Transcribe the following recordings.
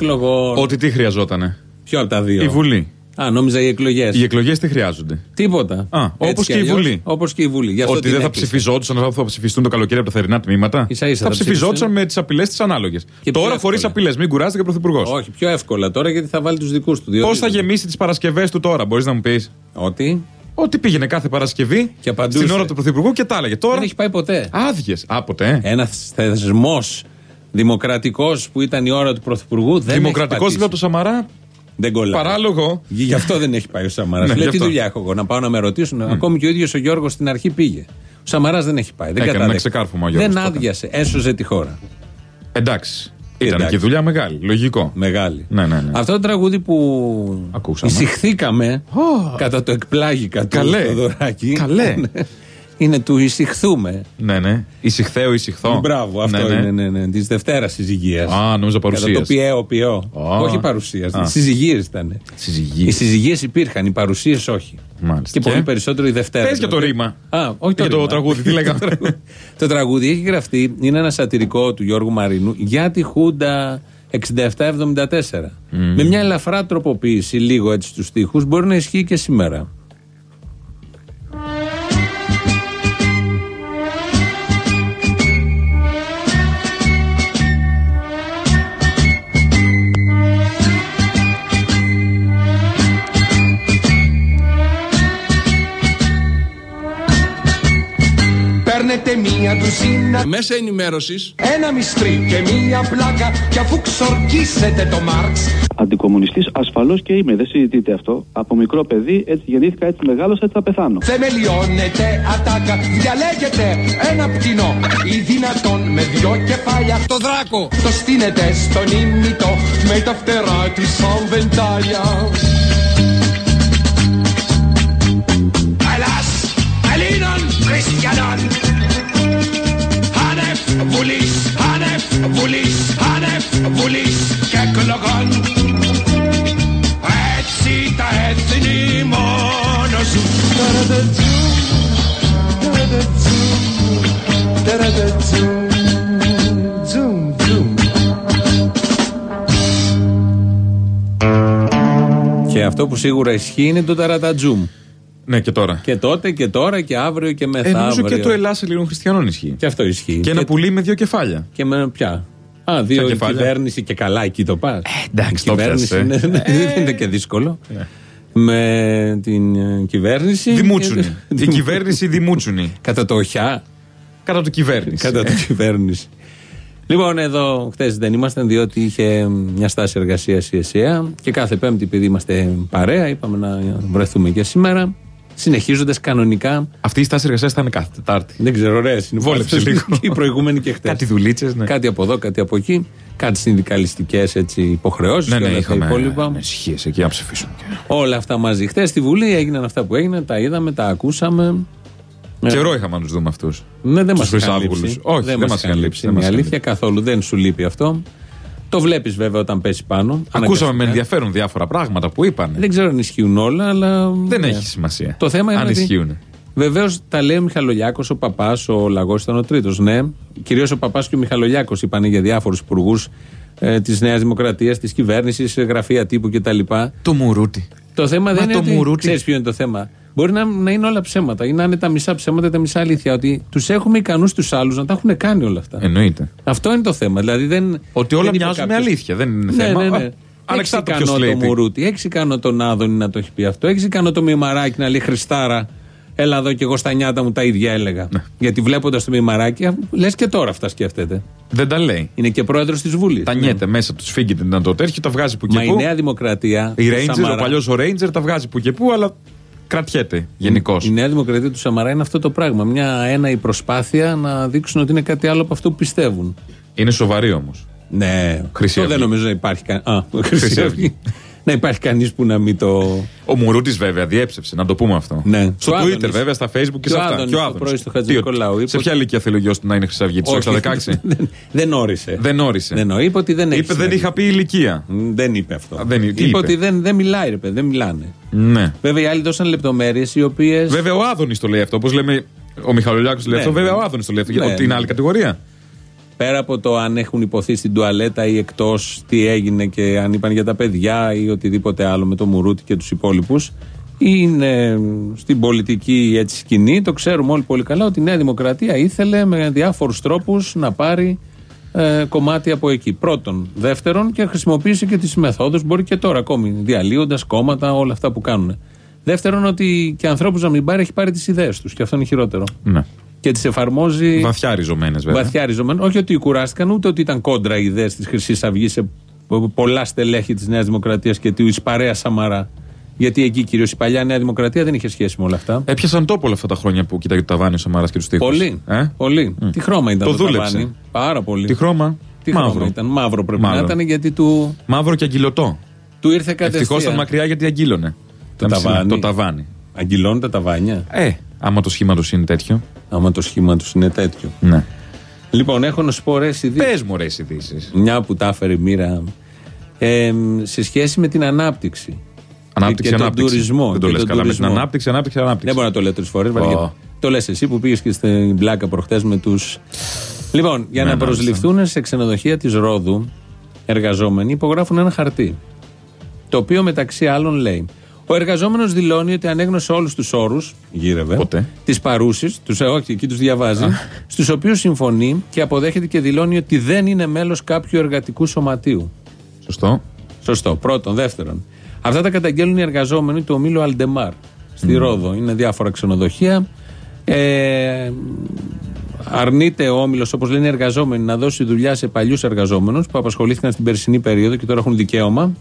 Και εκλογών. Ότι τι χρειαζότανε. Ποιο από τα δύο; Η Βουλή. Α, νόμιζα οι εκλογές. Οι εκλογές τι χρειάζονται; Τίποτα. Α, όπως και η Βουλή. Όπως και η Βουλή. Γι' αυτό Ότι την δεν θα έκλεισε. ψηφιζόντουσαν αυτά που θα ψηφιστούν το καλοκαίρι από τα θερινά τμήματα. Ίσα ίσα θα θα ψηφιζόντουσαν ψηφίσουν. με τις απειλές τις ανάλογες. Και Τώρα πιο χωρίς εύκολα. απειλές. Μην κουράζεται και ο Πρωθυπουργός. Όχι, πιο εύκολα τώρα γιατί θα βάλει τους δικούς του. Πώς θα γεμίσει τις Παρασκευές του τώρα, μπορείς να μου πεις; Ότι; Ότι πήγαινε κάθε Παρασκευή Και απαντούσε. στην ώρα του Πρωθυπουργού και τα έλεγε. Τώρα δεν έχει πάει ποτέ. άδειες. Α, ποτέ. Ένας θεσμός δημοκρατικός που ήταν η ώρα του Πρωθυπουργού δεν Δημοκρατικός έχει πατήσει. δίπλα του Σαμαρά. Δεν κολλάει. Παράλογο. Γι' αυτό δεν έχει πάει ο Σαμαράς. Ναι, Λέει γι' τι αυτό. δουλειά έχω εγώ να πάω να με ρωτήσουν. Ακόμη και ο ίδιος ο Γιώργος στην αρχή πήγε. Ο Σαμαράς δεν έχει πάει. Δεν Έκανε ένα κατάδεχε. ξεκάρφωμα ο Γιώργος Δεν τότε. άδειασε. Έσωζε τη χώρα. Εντάξει. Ήταν Εντάξει. και δουλειά μεγάλη. Λογικό. Μεγάλη. Ναι, ναι, ναι. Αυτό το τραγούδι που Ακούσαμε. ησυχθήκαμε κατά το εκπλάγικα του Καλέ. Θοδωράκη. Καλέ. είναι του ησυχθούμε. Ναι, ναι. Ησυχθέω, ησυχθώ. Μπράβο, αυτό ναι, ναι. είναι ναι, ναι, της Δευτέρας συζυγίας. Α, νόμιζα Κατά το παρουσίας. πιέο, πιέο. Α. Όχι παρουσίας. Α. Συζυγίες ήταν. Οι Συζυγή. συζυγίες υπήρχαν, οι παρουσίες όχι. Μάλιστα. Και, πολύ περισσότερο η Δευτέρα. Πες για το δηλαδή. ρήμα. Α, όχι το, Για το ρήμα. τραγούδι, τι λέγαμε. το, τραγούδι. το τραγούδι έχει γραφτεί, είναι ένα σατυρικό του Γιώργου Μαρίνου για τη Χούντα 67-74. Με μια ελαφρά τροποποίηση, λίγο έτσι στους στίχους, μπορεί να ισχύει και σήμερα. Μία τουζίνα, Μέσα ενημέρωσης. Ένα μυστρί και μία πλάκα. Κι αφού ξορκίσετε το Μάρξ. Αντικομουνιστής ασφαλώς και είμαι, δεν συζητείτε αυτό. Από μικρό παιδί έτσι γεννήθηκα, έτσι μεγάλωσα, έτσι θα πεθάνω. Θεμελιώνετε ατάκα, διαλέγετε ένα πτηνό. Ή δυνατόν με δυο κεφάλια. Το δράκο το στείνετε στον ήμιτο Με τα φτερά της σαν βεντάλια Ελλάς, Ελλήνων, Χριστιανών Άνευ βουλής, άνευ βουλής, άνευ βουλής και εκλογών Έτσι τα έθνη μόνο ζουν Και αυτό που σίγουρα ισχύει είναι το ταρατατζούμ. Ναι, και τώρα. Και τότε και τώρα και αύριο και Ε, νομίζω μεθαύριο. και το Ελλάς Ελλήνων Χριστιανών ισχύει. Και αυτό ισχύει. Και ένα πουλί με δύο κεφάλια. Και με πια. Α, δύο Ποια η κεφάλια; κυβέρνηση και καλά εκεί το πας. εντάξει, η το κυβέρνηση πιάσε. είναι- ναι, δεν είναι και δύσκολο. Με την ε, κυβέρνηση. Δημούτσουνη. και- Η κυβέρνηση Δημούτσουνη. Κατά το οχιά. Κατά του κυβέρνηση. Κατά την κυβέρνηση. Λοιπόν, εδώ χθες δεν ήμασταν, διότι είχε μια στάση εργασίας η ΕΣΥΑ και κάθε Πέμπτη, επειδή είμαστε παρέα, είπαμε να βρεθούμε και σήμερα. Συνεχίζοντας κανονικά. Αυτή η στάση εργασίας θα είναι κάθε Τετάρτη. Δεν ξέρω, ωραίε είναι. Βόλεψε αυτές λίγο. και Οι προηγούμενοι και χθε. Κάτι δουλίτσες, ναι. Κάτι από εδώ, κάτι από εκεί. Κάτι συνδικαλιστικές υποχρεώσεις Ναι, και ναι, όλα αυτά είχαμε υπόλοιπα. ανησυχίε εκεί να ψηφίσουμε. και- Όλα αυτά μαζί. Χθες στη Βουλή έγιναν αυτά που έγιναν, τα είδαμε, τα ακούσαμε. Ναι. Καιρό είχαμε να τους δούμε αυτούς. Ναι, δεν Τους μας είχαν Χρυσάβγουλους. λείψει. Όχι, δεν μας μας είχαν λείψει, δεν Είναι η μας είχαν αλήθεια καθόλου. Δεν σου λείπει αυτό. Το βλέπεις βέβαια όταν πέσει πάνω. Ακούσαμε αναγκαστικά. με ενδιαφέρον διάφορα πράγματα που είπαν. Δεν ξέρω αν ισχύουν όλα, αλλά. Δεν ναι. έχει σημασία. Το θέμα είναι Αν ότι- ισχύουν. Βεβαίως τα λέει ο Μιχαλολιάκος, ο παπάς, ο Λαγός ήταν ο τρίτος. Ναι, κυρίως ο παπάς και ο Μιχαλολιάκος είπαν για διάφορους υπουργούς ε, της Νέας Δημοκρατίας, της κυβέρνησης, γραφεία τύπου κτλ. Το μουρούτι. Το θέμα δεν το είναι. ότι- μουρούτι. Ξέρεις ποιο είναι το θέμα. Μπορεί να, να είναι όλα ψέματα ή να είναι τα μισά ψέματα ή τα μισά αλήθεια. Ότι τους έχουμε ικανούς τους άλλους να τα έχουν κάνει όλα αυτά. Εννοείται. Αυτό είναι το θέμα. Δηλαδή δεν, Ότι όλα δεν είπε μοιάζουν με κάποιος- αλήθεια. Δεν είναι ναι, θέμα. Ναι, ναι. Α, Έχεις Ανεξάρτητα ικανό ποιος λέει. το τι. Μουρούτη, έχεις ικανό τον Άδωνη να το έχει πει αυτό. Έχεις ικανό το Μημαράκι να λέει Χριστάρα. Έλα εδώ και εγώ στα νιάτα μου τα ίδια έλεγα. Ναι. Γιατί βλέποντας το Μημαράκι, λες και τώρα αυτά σκέφτεται. Δεν τα λέει. Είναι και πρόεδρος της Βουλής. Τα νιέται μέσα του, φύγεται να το τέτοιο, τα βγάζει που και Μα η που. Νέα Δημοκρατία. Η του Ranger, Σαμαρά- ο παλιός ο Ranger τα βγάζει που και που, αλλά κρατιέται γενικώς. Η Νέα Δημοκρατία του Σαμαρά είναι αυτό το πράγμα. Μια έναη προσπάθεια να δείξουν ότι είναι κάτι άλλο από αυτό που πιστεύουν. Είναι σοβαρή όμως. Ναι, Χρυσή αυτό δεν Αυγή. νομίζω να υπάρχει κανεί. Α, Χρυσή Χρυσή Αυγή. Αυγή. να υπάρχει κανείς που να μην το. Ο Μουρούτης βέβαια διέψευσε, να το πούμε αυτό. Ναι. Στο Και ο Twitter Άδωνης. βέβαια, στα Facebook και Και σε ο αυτά. Άδωνης, Και ο το Άδωνης. πρωί στο Τι, Χατζηνικολάου, είπε Σε ότι- ποια ηλικία θέλει ο γιος του να είναι Χρυσαυγήτη, στο Όχι. 16. δεν, δεν όρισε. Δεν όρισε. Δεν όρισε. Είπε ότι δεν έχει. Είπε δεν σημασία. είχα πει ηλικία. Μ, Δεν είπε αυτό. Α, δεν- τι είπε, είπε; ότι δεν, δεν μιλάει, ρε παιδί, δεν μιλάνε. Ναι. Βέβαια, οι άλλοι δώσαν λεπτομέρειες οι οποίε. Βέβαια ο Άδωνης το λέει αυτό. Όπως λέμε ο Μιχαλολιάκος λέει Ναι. αυτό. Βέβαια ο Άδωνης το λέει αυτό. Ναι. Ότι είναι άλλη κατηγορία. Πέρα από το αν έχουν υποθεί στην τουαλέτα ή εκτός, τι έγινε και αν είπαν για τα παιδιά ή οτιδήποτε άλλο με το Μουρούτι και τους υπόλοιπους. Είναι στην πολιτική έτσι σκηνή, το ξέρουμε όλοι πολύ καλά ότι η Νέα Δημοκρατία ήθελε με διάφορους τρόπους να πάρει ε, κομμάτι από εκεί. Πρώτον. Δεύτερον, και χρησιμοποίησε και τις μεθόδους, μπορεί και τώρα ακόμη, διαλύοντας κόμματα, όλα αυτά που κάνουν. Δεύτερον, ότι και ανθρώπους να μην πάρει, έχει πάρει τις ιδέες τους. Και αυτό είναι χειρότερο. Ναι. Και τις εφαρμόζει. Βαθιά ριζωμένες βέβαια. Βαθιά ριζωμένες. Όχι ότι κουράστηκαν, ούτε ότι ήταν κόντρα οι ιδέες της Χρυσής Αυγής σε πολλά στελέχη της Νέας Δημοκρατίας και της παρέας Σαμαρά. Γιατί εκεί κυρίως η παλιά Νέα Δημοκρατία δεν είχε σχέση με όλα αυτά. Έπιασαν τόπο όλα αυτά τα χρόνια που κοιτάει το ταβάνι ο Σαμαράς και τους τείχους. Πολύ. Ε; πολύ. Τι χρώμα ήταν Το το, δούλεψε. ταβάνι. Πάρα πολύ. Τι χρώμα; Τι Μαύρο. χρώμα ήταν. Μαύρο πρέπει Μαύρο. να ήταν γιατί του, Μαύρο και αγγυλωτό. του ήρθε κατευθείαν. Ευτυχώς ήταν μακριά γιατί αγγύλωνε. Το Ήταν ψηλά. ταβάνι. Το ταβάνι. Αγγυλώνει τα ταβάνια. Ε, άμα το σχήμα τους είναι τέτοιο. Άμα το σχήμα τους είναι τέτοιο. Ναι. Λοιπόν, έχω να σου πω ωραίες ειδήσεις. Πες μου ρε ειδήσεις. Μια που τα έφερε η μοίρα. Ε, σε σχέση με την ανάπτυξη. Ανάπτυξη, και τον ανάπτυξη. τουρισμό, Δεν το και λες τον καλά με την τουρισμό. ανάπτυξη, ανάπτυξη, ανάπτυξη. Δεν μπορώ να το λέω τρεις φορές. Ω. Το λες εσύ που πήγες και στην πλάκα προχτές με του. Λοιπόν, για Ναι, να μάλιστα. προσληφθούν σε ξενοδοχεία της Ρόδου εργαζόμενοι υπογράφουν ένα χαρτί. Το οποίο μεταξύ άλλων λέει. Ο εργαζόμενος δηλώνει ότι ανέγνωσε όλους τους όρους, γύρευε, Ποτέ. τις παρούσεις, τους όχι, εκεί τους διαβάζει, στους οποίους συμφωνεί και αποδέχεται και δηλώνει ότι δεν είναι μέλος κάποιου εργατικού σωματείου. Σωστό. Σωστό. Πρώτον. Δεύτερον. Αυτά τα καταγγέλνουν οι εργαζόμενοι του ομίλου Αλντεμάρ στη Ρόδο. Είναι διάφορα ξενοδοχεία. Ε, αρνείται ο όμιλος, όπως λένε οι εργαζόμενοι, να δώσει δουλειά σε παλιούς εργαζόμενους που απασχολήθηκαν στην περσινή περίοδο και τώρα έχουν δικαίωμα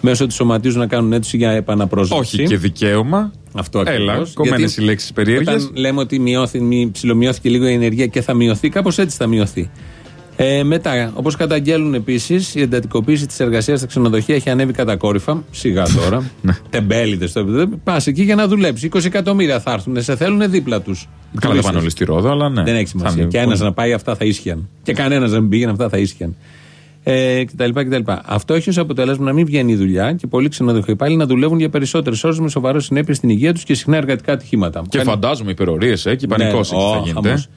μέσω του σωματείου να κάνουν αίτηση για επαναπρόσληψη. Όχι και δικαίωμα. Αυτό ακριβώς. Έλα, κομμένες Γιατί οι λέξεις περίεργες. Όταν λέμε ότι μειώθη, μη, ψιλομειώθηκε λίγο η ενεργεία και θα μειωθεί, κάπως έτσι θα μειωθεί. Ε, μετά, όπως καταγγέλνουν επίσης, η εντατικοποίηση της εργασίας στα ξενοδοχεία έχει ανέβει κατακόρυφα. Σιγά τώρα. Ναι. Τεμπέληδε το επίπεδο. Πας εκεί για να δουλέψεις. 20 εκατομμύρια θα έρθουν. Σε θέλουν δίπλα τους. Καλά, δεν πάνε όλοι στη Ρόδο, αλλά ναι. Δεν έχει Θα σημασία. είναι- Και ένας να πάει, αυτά θα ίσχυαν. Και κανένας να μην πήγαινε, αυτά θα ίσχυαν. Ε, κτλ, κτλ. Αυτό έχει ως αποτέλεσμα να μην βγαίνει η δουλειά και πολλοί ξενοδοχειοπάλληλοι να δουλεύουν για περισσότερες ώρες με σοβαρό συνέπειες στην υγεία τους και συχνά εργατικά ατυχήματα. Και Κάνει- φαντάζομαι υπερορίες, ε, και πανικός ναι, εκεί ω, θα γίνεται. χαμός.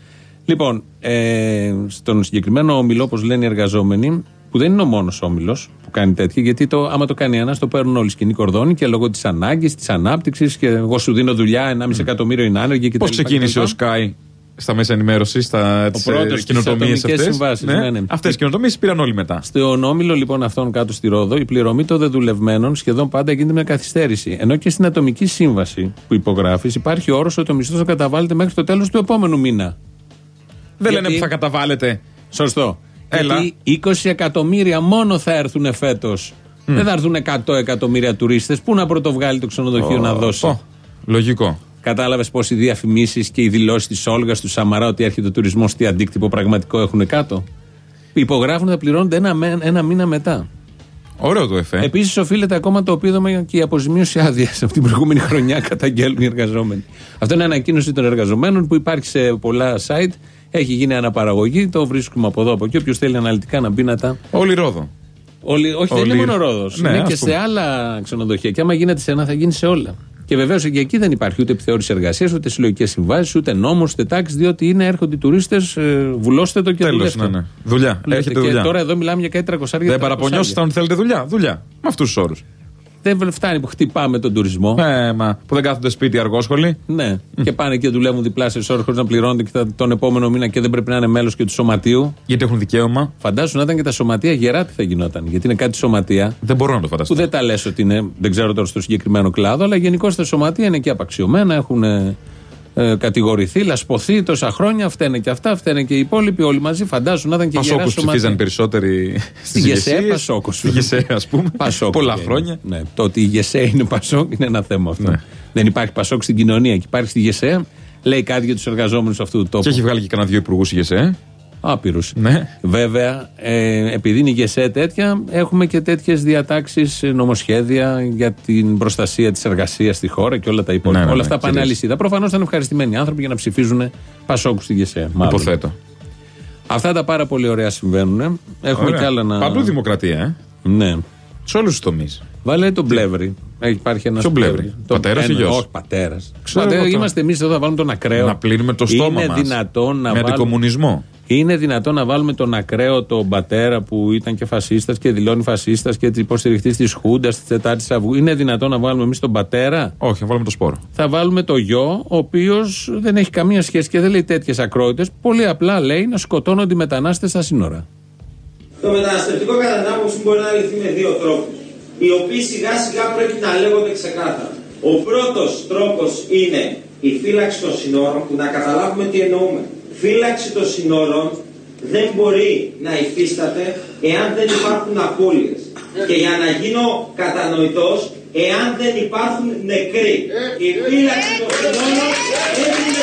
Λοιπόν, ε, στον συγκεκριμένο όμιλο, όπως λένε οι εργαζόμενοι, που δεν είναι ο μόνος όμιλος που κάνει τέτοια, γιατί το, άμα το κάνει ένας, το παίρνουν όλοι σκηνή κορδόνι και λόγω της ανάγκης, της ανάπτυξης και εγώ σου δίνω δουλειά, 1,5 εκατομμύριο είναι άνεργοι κτλ. Πώς ξεκίνησε ο Sky στα μέσα ενημέρωσης, στα πρώτος στις κοινοτομίε ατομικές αυτές. συμβάσεις, ναι, ναι. Αυτές οι κοινοτομίε πήραν όλοι μετά. Στον όμιλο λοιπόν αυτών κάτω στη Ρόδο, η πληρωμή των δεδουλευμένων σχεδόν πάντα γίνεται με καθυστέρηση. Ενώ και στην ατομική σύμβαση που υπογράφεις υπάρχει όρος ότι ο μισθός θα καταβάλλεται μέχρι το τέλος του επόμενου μήνα. Δεν Γιατί- λένε που θα καταβάλλετε. Σωστό. Έλα. Γιατί 20 εκατομμύρια μόνο θα έρθουν φέτος. Δεν θα έρθουν 100 εκατομμύρια τουρίστες. Πού να πρωτοβγάλει το ξενοδοχείο να δώσει; Ω, Λογικό. Κατάλαβες πώς οι διαφημίσεις και οι δηλώσεις της Όλγας του Σαμαρά ότι έρχεται ο τουρισμός, τι αντίκτυπο πραγματικό έχουν κάτω. Υπογράφουν θα πληρώνονται ένα, με- ένα μήνα μετά. Ωραίο το εφέ. Επίσης, οφείλεται ακόμα το επίδομα και η αποζημίωση άδειας. Από την προηγούμενη χρονιά καταγγέλνουν οι εργαζόμενοι. Αυτό είναι ανακοίνωση των εργαζομένων που υπάρχει σε πολλά site. Έχει γίνει αναπαραγωγή, το βρίσκουμε από εδώ από εκεί. Όποιος θέλει αναλυτικά να μπει να τα. Όλη Ρόδο. Όλοι, όχι, δεν Όλοι- είναι μόνο Ρόδος. Ναι, είναι ας και πούμε. σε άλλα ξενοδοχεία. Και άμα γίνεται σε ένα, θα γίνει σε όλα. Και βεβαίως και εκεί δεν υπάρχει ούτε επιθεώρηση εργασίας, ούτε συλλογικές συμβάσεις, ούτε νόμος, ούτε τάξη, διότι είναι, έρχονται οι τουρίστες, βουλώστε το και Τέλος, δουλεύτε. ναι, ναι. Δουλειά. Δουλεύτε. Έρχεται και δουλειά. τώρα εδώ μιλάμε για κάτι 300 Δεν παραπονιόσασταν ότι θέλετε δουλειά. Δουλειά. Με αυτούς τους όρους. Δεν φτάνει που χτυπάμε τον τουρισμό. Ε, μα που δεν κάθονται σπίτι αργόσχολοι. Ναι. Και πάνε και δουλεύουν διπλάσιε ώρες χωρίς να πληρώνονται και θα- τον επόμενο μήνα και δεν πρέπει να είναι μέλος και του σωματείου. Γιατί έχουν δικαίωμα. Φαντάσου να ήταν και τα σωματεία γερά τι θα γινόταν. Γιατί είναι κάτι σωματεία Δεν μπορώ να το που φανταστώ. δεν τα λες ότι είναι, δεν ξέρω τώρα στο συγκεκριμένο κλάδο, αλλά γενικώς τα σωματεία είναι και απαξιωμένα, έχουν ε, ε, κατηγορηθεί, λασποθεί τόσα χρόνια. Φταίνε και αυτά, φταίνε και οι υπόλοιποι όλοι μαζί. Φαντάσου να ήταν και γερά Πασόκου σωματεία. ψηφίζαν περισσότεροι στις Γεσέ, Πασόκο. Στη Γεσέ, ας πούμε. Πασόκ Πολλά είναι. χρόνια. Ναι. Το ότι η ΓΕΣΕ είναι Πασόκ είναι ένα θέμα αυτό. Ναι. Δεν υπάρχει Πασόκ στην κοινωνία και υπάρχει στη ΓΕΣΕ. Λέει κάτι για τους εργαζόμενους αυτού του τόπου. Και έχει βγάλει και κανένα δύο υπουργούς η Γεσέ. Άπειρου. Ναι. Βέβαια, ε, επειδή είναι η ΓΕΣΕ τέτοια, έχουμε και τέτοιες διατάξεις, νομοσχέδια για την προστασία της εργασίας στη χώρα και όλα τα υπόλοιπα. Ναι, ναι, όλα ναι, αυτά πάνε κυρίως. αλυσίδα. Προφανώς ήταν ευχαριστημένοι άνθρωποι για να ψηφίζουν Πασόκου στη ΓΕΣΕ. μάλλον. Υποθέτω. Αυτά τα πάρα πολύ ωραία συμβαίνουν. Έχουμε Ωραία. κι άλλα να. Παντού δημοκρατία, ε. Ναι. Σε όλους τους τομείς. Βάλε τον Πλεύρη. Έχει υπάρχει ένας Ποιο Πλεύρη; Πατέρας ή γιος; Όχι, πατέρας. Ξέρω εγώ το- Είμαστε εμείς εδώ, θα βάλουμε τον ακραίο. Να πλύνουμε το στόμα Είναι μας. δυνατόν να Με βάλουμε. αντικομουνισμό. Είναι δυνατόν να βάλουμε τον ακραίο τον πατέρα που ήταν και φασίστας και δηλώνει φασίστας και υποστηριχτή της Χούντας της 4η Αυγού. Είναι δυνατόν να βάλουμε εμείς τον πατέρα; Όχι, θα βάλουμε το σπόρο. Θα βάλουμε το γιο, ο οποίος δεν έχει καμία σχέση και δεν λέει τέτοιες ακρότητες. Πολύ απλά λέει να σκοτώνονται οι μετανάστες στα σύνορα. Το μεταναστευτικό κατά την άποψή μου μπορεί να λυθεί με δύο τρόπους. Οι οποίοι σιγά σιγά πρέπει να λέγονται ξεκάθαρα. Ο πρώτος τρόπος είναι η φύλαξη των συνόρων, που να καταλάβουμε τι εννοούμε. Φύλαξη των συνόρων δεν μπορεί να υφίσταται εάν δεν υπάρχουν απώλειες. Και για να γίνω κατανοητός, εάν δεν υπάρχουν νεκροί. Η φύλαξη των συνόρων έχει νεκρούς.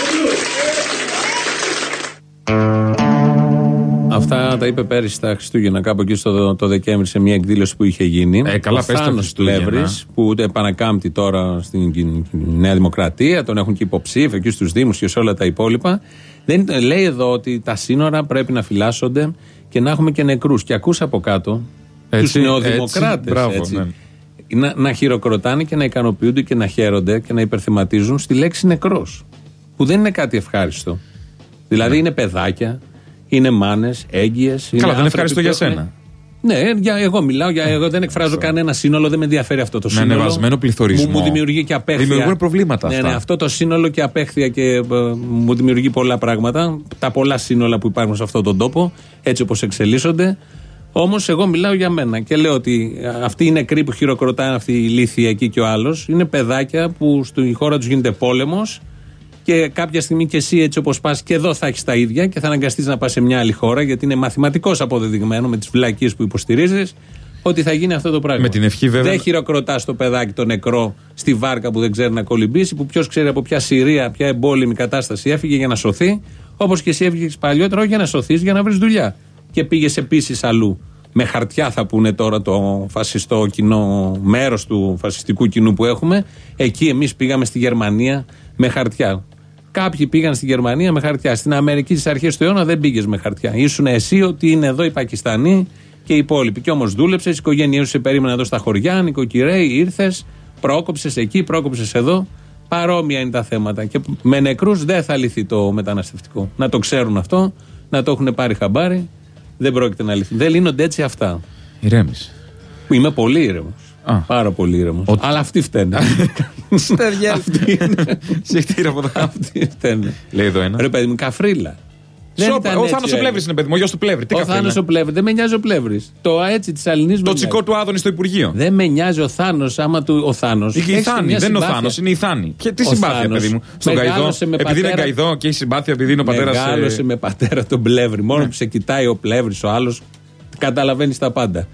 Αυτά τα είπε πέρυσι στα Χριστούγεννα, κάπου εκεί στο το Δεκέμβρη, σε μια εκδήλωση που είχε γίνει. Ε, καλά, ο πες τα Θάνος Χριστούγεννα. Πλεύρης, που επανακάμπτει τώρα στην Κιν- Νέα Δημοκρατία, τον έχουν και υποψήφιο εκεί στους Δήμους και σε όλα τα υπόλοιπα. Δεν, λέει εδώ ότι τα σύνορα πρέπει να φυλάσσονται και να έχουμε και νεκρούς. Και ακούς από κάτω Έτσι, του νεοδημοκράτες. έτσι, μπράβο, ναι. Να, να χειροκροτάνε και να ικανοποιούνται και να χαίρονται και να υπερθεματίζουν στη λέξη νεκρός. Που δεν είναι κάτι ευχάριστο. Δηλαδή είναι παιδάκια, είναι μάνες, έγκυες. Ναι. Καλά, δεν είναι ευχάριστο για σένα. Ναι, για, εγώ μιλάω, για, εγώ δεν εκφράζω κανένα σύνολο, δεν με ενδιαφέρει αυτό το Με σύνολο. ανεβασμένο πληθωρισμό. Μου, μου δημιουργεί και απέχθεια. Δημιουργούν προβλήματα ναι, αυτά. Ναι, αυτό το σύνολο και απέχθεια και ε, μου δημιουργεί πολλά πράγματα. Τα πολλά σύνολα που υπάρχουν σε αυτόν τον τόπο, έτσι όπως εξελίσσονται. Όμως, εγώ μιλάω για μένα και λέω ότι ε, αυτοί οι νεκροί που χειροκροτάνε αυτή η λύθη εκεί και ο άλλος είναι παιδάκια που στη χώρα τους γίνεται πόλεμος και κάποια στιγμή και εσύ έτσι όπως πας και εδώ θα έχεις τα ίδια και θα αναγκαστείς να πας σε μια άλλη χώρα γιατί είναι μαθηματικώ αποδεδειγμένο με τις φυλακίε που υποστηρίζεις ότι θα γίνει αυτό το πράγμα. Με την ευχή, βέβαια. Δεν χειροκροτάς το παιδάκι το νεκρό στη βάρκα που δεν ξέρει να κολυμπήσει, που ποιος ξέρει από ποια Συρία, ποια εμπόλεμη κατάσταση έφυγε για να σωθεί, όπως και εσύ έφυγες παλιότερα, όχι για να σωθείς, για να βρεις δουλειά. Και πήγες επίσης αλλού. Με χαρτιά θα πούνε τώρα το φασιστό κοινό, μέρος του φασιστικού κοινού που έχουμε. Εκεί εμείς πήγαμε στη Γερμανία με χαρτιά. Κάποιοι πήγαν στη Γερμανία με χαρτιά. Στην Αμερική στις αρχές του αιώνα δεν πήγες με χαρτιά. Ήσουν εσύ ότι είναι εδώ οι Πακιστανοί και οι υπόλοιποι. Και όμως δούλεψες, η οικογένειά σου σε περίμενε εδώ στα χωριά, νοικοκυρέοι, ήρθες, πρόκοψες εκεί, πρόκοψες εδώ. Παρόμοια είναι τα θέματα. Και με νεκρούς δεν θα λυθεί το μεταναστευτικό. Να το ξέρουν αυτό, να το έχουν πάρει χαμπάρι. Δεν πρόκειται να λυθεί. Δεν λύνονται έτσι αυτά. Ηρέμησε. Είμαι πολύ ήρεμος. Α. Πάρα πολύ ήρεμος. Ότι- Αλλά αυτοί φταίνε. Αυτοί είναι. Συχτήρα από τα. Αυτοί φταίνε. Λέει εδώ ένα. Ρε παιδί μου, καφρίλα. Δεν Σόπα, ήταν Ο έτσι, Θάνος ο ρε. Πλεύρης είναι παιδί μου, ο γιος του Πλεύρη. Τι Ο καφέ Θάνος είναι; ο Πλεύρης. Δεν με νοιάζει ο Πλεύρης. Το έτσι της Αλληνής Το τσικό του Άδωνη στο Υπουργείο. Δεν με νοιάζει ο Θάνος άμα του. Ο Θάνος. Ή και η Θάνη, δεν είναι ο Θάνος, είναι η Θάνη. Και τι Ο συμπάθεια, Θάνος παιδί μου. Στον Καϊδό. μεγάλωσε με Επειδή είναι πατέρα- Καϊδό και έχει συμπάθεια, επειδή είναι ο πατέρας. Μεγάλωσε με πατέρα τον Πλεύρη. Μόνο Ναι. που σε κοιτάει ο Πλεύρης, ο άλλος, καταλαβαίνεις τα πάντα.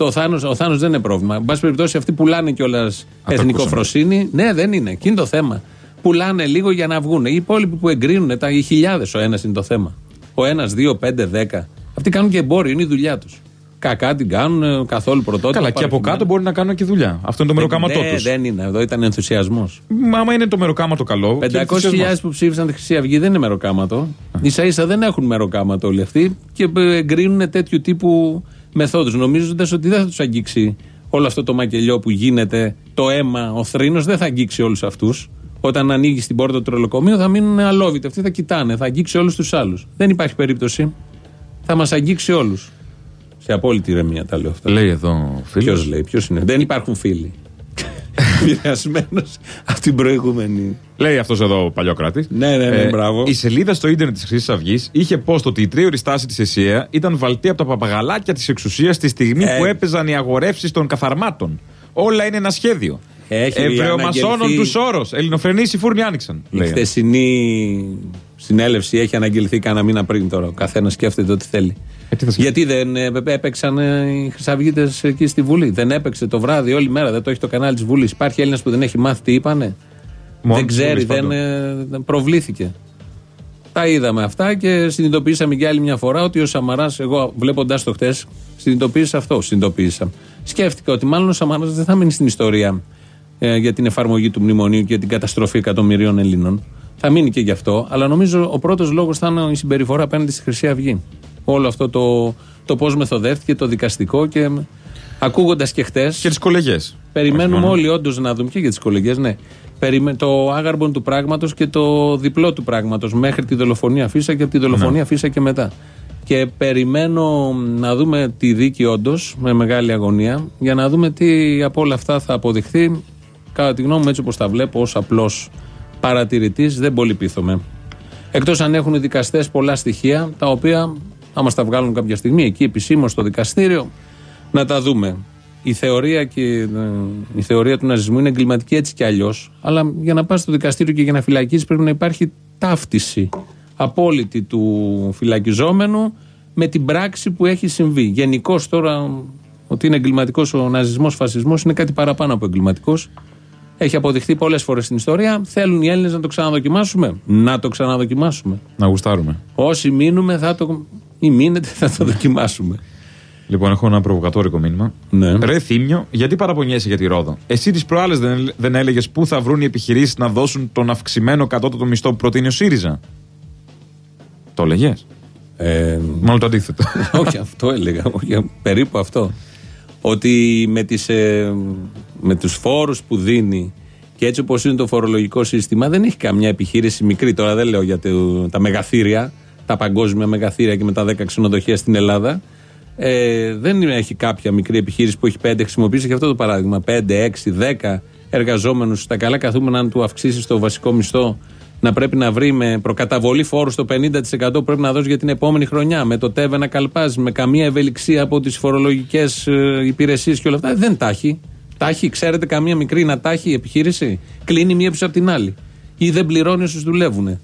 Το Θάνος, ο Θάνος δεν είναι πρόβλημα. Εν πάση περιπτώσει, αυτοί πουλάνε κιόλας εθνικοφροσύνη. Ναι, δεν είναι. Εκεί είναι το θέμα. Πουλάνε λίγο για να βγουν. Οι υπόλοιποι που εγκρίνουν, τα, οι χιλιάδες ο ένας είναι το θέμα. Ο ένας, δύο, πέντε, δέκα. Αυτοί κάνουν και εμπόριο, είναι η δουλειά τους. Κακά την κάνουν, ε, καθόλου πρωτότυπα. Καλά, και από παροχημένα. κάτω μπορεί να κάνουν και δουλειά. Αυτό είναι το μεροκάματό Ναι, τους. δεν είναι. Εδώ ήταν ενθουσιασμός. Άμα είναι το μεροκάματο καλό. και 500.000 ενθουσιασμός. που ψήφισαν τη Χρυσή Αυγή δεν είναι μεροκάματο. σα ίσα δεν έχουν μεροκάματο όλοι αυτοί και ε, εγκρίνουν τέτοιου τύπου μεθόδους, νομίζοντας ότι δεν θα τους αγγίξει όλο αυτό το μακελιό που γίνεται, το αίμα, ο θρήνος δεν θα αγγίξει όλους αυτούς. Όταν ανοίγει την πόρτα του τρολοκομείου θα μείνουν αλόβητοι. Αυτοί θα κοιτάνε, θα αγγίξει όλους τους άλλους. Δεν υπάρχει περίπτωση. Θα μας αγγίξει όλους. Σε απόλυτη ηρεμία τα λέω αυτά. Λέει εδώ φίλος. Ποιος λέει, ποιος είναι. Δεν υπάρχουν φίλοι. Επηρεασμένο από την προηγούμενη. Λέει αυτός εδώ ο παλιόκρατη. Ναι, ναι, ναι, μπράβο. Η σελίδα στο ίντερνετ της Χρυσής Αυγής είχε post ότι η τρίωρη στάση της ΕΣΥΑ ήταν βαλτή από τα παπαγαλάκια της εξουσίας τη στιγμή Ε. που έπαιζαν οι αγορεύσεις των καθαρμάτων. Όλα είναι ένα σχέδιο. Έχει Εβραιομασόνων αναγγελθεί- τους όρος. Ελληνοφρενεί οι φούρνοι άνοιξαν. Η λέει. χθεσινή συνέλευση έχει αναγγελθεί κανένα μήνα πριν τώρα. Ο καθένας σκέφτεται ό,τι θέλει. Ε, τι θα σκέφτεται. Γιατί δεν ε, έπαιξαν ε, οι Χρυσαυγίτες εκεί στη Βουλή. Δεν έπαιξε το βράδυ όλη μέρα. Δεν το έχει το κανάλι της Βουλής. Υπάρχει Έλληνας που δεν έχει μάθει τι είπανε; Μόνος δεν της ξέρει, Βουλής δεν παντού. ε, δεν προβλήθηκε. Τα είδαμε αυτά και συνειδητοποίησαμε για άλλη μια φορά ότι ο Σαμαράς, εγώ βλέποντάς το χτε, συνειδητοποίησα αυτό. Συνειδητοποίησα. Σκέφτηκα ότι μάλλον ο Σαμαράς δεν θα μείνει στην ιστορία ε, για την εφαρμογή του μνημονίου και την καταστροφή εκατομμυρίων Ελλήνων. Θα μείνει και γι' αυτό. Αλλά νομίζω ο πρώτος λόγος θα είναι η συμπεριφορά απέναντι στη Χρυσή Αυγή. Όλο αυτό το, το πώς μεθοδεύτηκε, το δικαστικό και ακούγοντας και χτες. Και τις κολεγές. Περιμένουμε όλοι όντως να δούμε και για τις κολεγές, ναι. περίμε- το άγαρμπον του πράγματος και το διπλό του πράγματος. Μέχρι τη δολοφονία Φίσα και από τη δολοφονία Φίσα και μετά. Και περιμένω να δούμε τη δίκη όντως με μεγάλη αγωνία για να δούμε τι από όλα αυτά θα αποδειχθεί. Κατά τη γνώμη μου, έτσι όπως τα βλέπω, ως απλός παρατηρητής, δεν πολύ πείθομαι. Εκτός αν έχουν οι δικαστές πολλά στοιχεία, τα οποία θα μα τα βγάλουν κάποια στιγμή εκεί επισήμως στο δικαστήριο, να τα δούμε. Η θεωρία, και, ε, η θεωρία του ναζισμού είναι εγκληματική έτσι κι αλλιώς. Αλλά για να πας στο δικαστήριο και για να φυλακίσεις πρέπει να υπάρχει ταύτιση απόλυτη του φυλακιζόμενου με την πράξη που έχει συμβεί. Γενικώς τώρα ότι είναι εγκληματικός ο ναζισμός, φασισμός είναι κάτι παραπάνω από εγκληματικός. Έχει αποδειχθεί πολλές φορές στην ιστορία. Θέλουν οι Έλληνες να το ξαναδοκιμάσουμε. Να το ξαναδοκιμάσουμε. Να γουστάρουμε. Όσοι μείνουμε θα το. Ή μείνετε θα το δοκιμάσουμε. Λοιπόν, έχω ένα προβοκατόρικο μήνυμα. Ναι. Ρε Θήμιο, γιατί παραπονιέσαι για τη Ρόδο; Εσύ τις προάλλες δεν, δεν έλεγες πού θα βρουν οι επιχειρήσεις να δώσουν τον αυξημένο κατώτατο μισθό που προτείνει ο ΣΥΡΙΖΑ; Το έλεγες; Ε, Μόνο το αντίθετο. όχι, αυτό έλεγα. όχι, περίπου αυτό. Ότι με, τις, ε, με τους φόρους που δίνει και έτσι όπως είναι το φορολογικό σύστημα δεν έχει καμιά επιχείρηση μικρή. Τώρα δεν λέω για το- τα μεγαθύρια, τα παγκόσμια μεγαθύρια και με τα 10 ξενοδοχεία στην Ελλάδα. Ε, δεν έχει κάποια μικρή επιχείρηση που έχει 5 χρησιμοποιήσει και αυτό το παράδειγμα. 5, 6, 10 εργαζόμενους στα καλά καθούμενα αν του αυξήσει το βασικό μισθό να πρέπει να βρει με προκαταβολή φόρους στο 50% που πρέπει να δώσει για την επόμενη χρονιά. Με το ΤΕΒΕ να καλπάζει, με καμία ευελιξία από τις φορολογικές υπηρεσίες και όλα αυτά. Δεν τα έχει. Τα έχει, ξέρετε, καμία μικρή να τα έχει η επιχείρηση. Κλείνει μία πίσω από την άλλη. Ή δεν πληρώνει όσους δουλεύουν.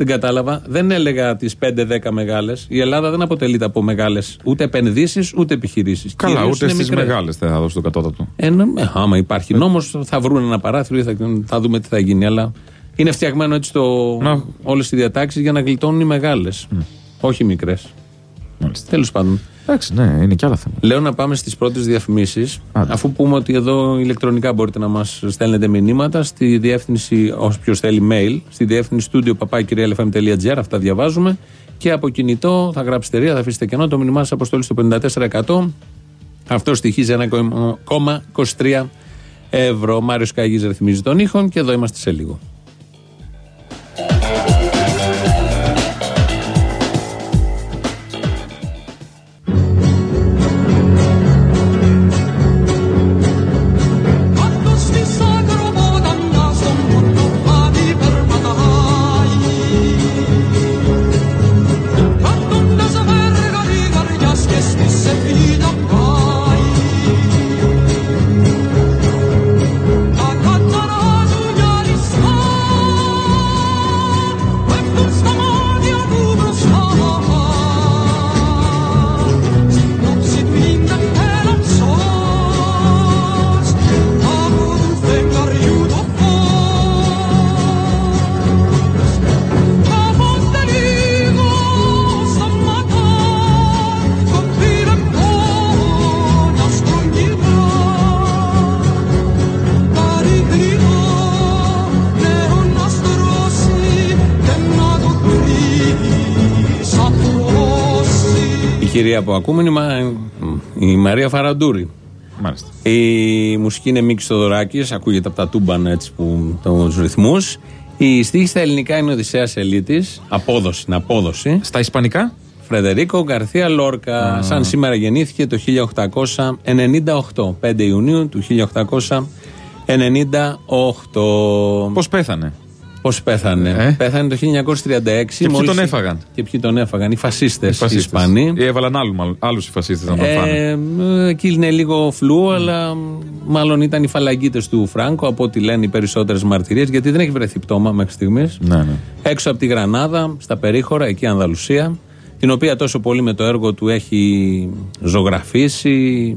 Δεν κατάλαβα. Δεν έλεγα τις 5-10 μεγάλες. Η Ελλάδα δεν αποτελείται από μεγάλες ούτε επενδύσεις ούτε επιχειρήσεις. Καλά, ούτε στις μεγάλες δεν θα δώσει το κατώτατο. Ε, ναι, ε, άμα υπάρχει νόμος, θα βρουν ένα παράθυρο ή θα, θα δούμε τι θα γίνει. Αλλά είναι φτιαγμένο έτσι το, Να. όλες οι διατάξεις για να γλιτώνουν οι μεγάλες. Όχι οι μικρές. Μάλιστα. Τέλος πάντων. Εντάξει, ναι, είναι και άλλα θέματα. Λέω να πάμε στις πρώτες διαφημίσεις. Άντε. Αφού πούμε ότι εδώ ηλεκτρονικά μπορείτε να μας στέλνετε μηνύματα στη διεύθυνση, όποιο θέλει mail, στη διεύθυνση studio papakirialfm.gr. Αυτά διαβάζουμε. Και από κινητό θα γράψετε ρία, θα αφήσετε κενό. Το μήνυμά σας αποστολή στο 54%. Αυτό στοιχίζει 1,23 ευρώ. Μάριος Καγής ρυθμίζει τον ήχον και εδώ είμαστε σε λίγο. Κυρία που ακούμε είναι η, Μα- η Μαρία Φαραντούρη. Μάλιστα. Η μουσική είναι Μίκης Θοδωράκης, ακούγεται από τα τούμπαν έτσι που τους ρυθμούς. Η στίχη στα ελληνικά είναι Οδυσσέας Ελίτης. Απόδοση, είναι απόδοση. Στα Ισπανικά; Φρεδερίκο Γκαρθία Λόρκα. Σαν σήμερα γεννήθηκε το 1898. 5 Ιουνίου του 1898. Πώς πέθανε; Πώς πέθανε; Ε; Πέθανε το 1936. ποιοι μόλις- τον έφαγαν; Και ποιοι τον έφαγαν; Οι φασίστες. Οι, φασίστες. Ισπανοί. Ή έβαλαν άλλου οι φασίστες να τον φάνε. Ε, μ, εκεί είναι λίγο φλού, αλλά μ, μάλλον ήταν οι φαλαγγίτε του Φράγκο, από ό,τι λένε οι περισσότερες μαρτυρίες, γιατί δεν έχει βρεθεί πτώμα μέχρι στιγμής. Ναι, ναι. Έξω από τη Γρανάδα, στα περίχωρα, εκεί Ανδαλουσία, την οποία τόσο πολύ με το έργο του έχει ζωγραφίσει,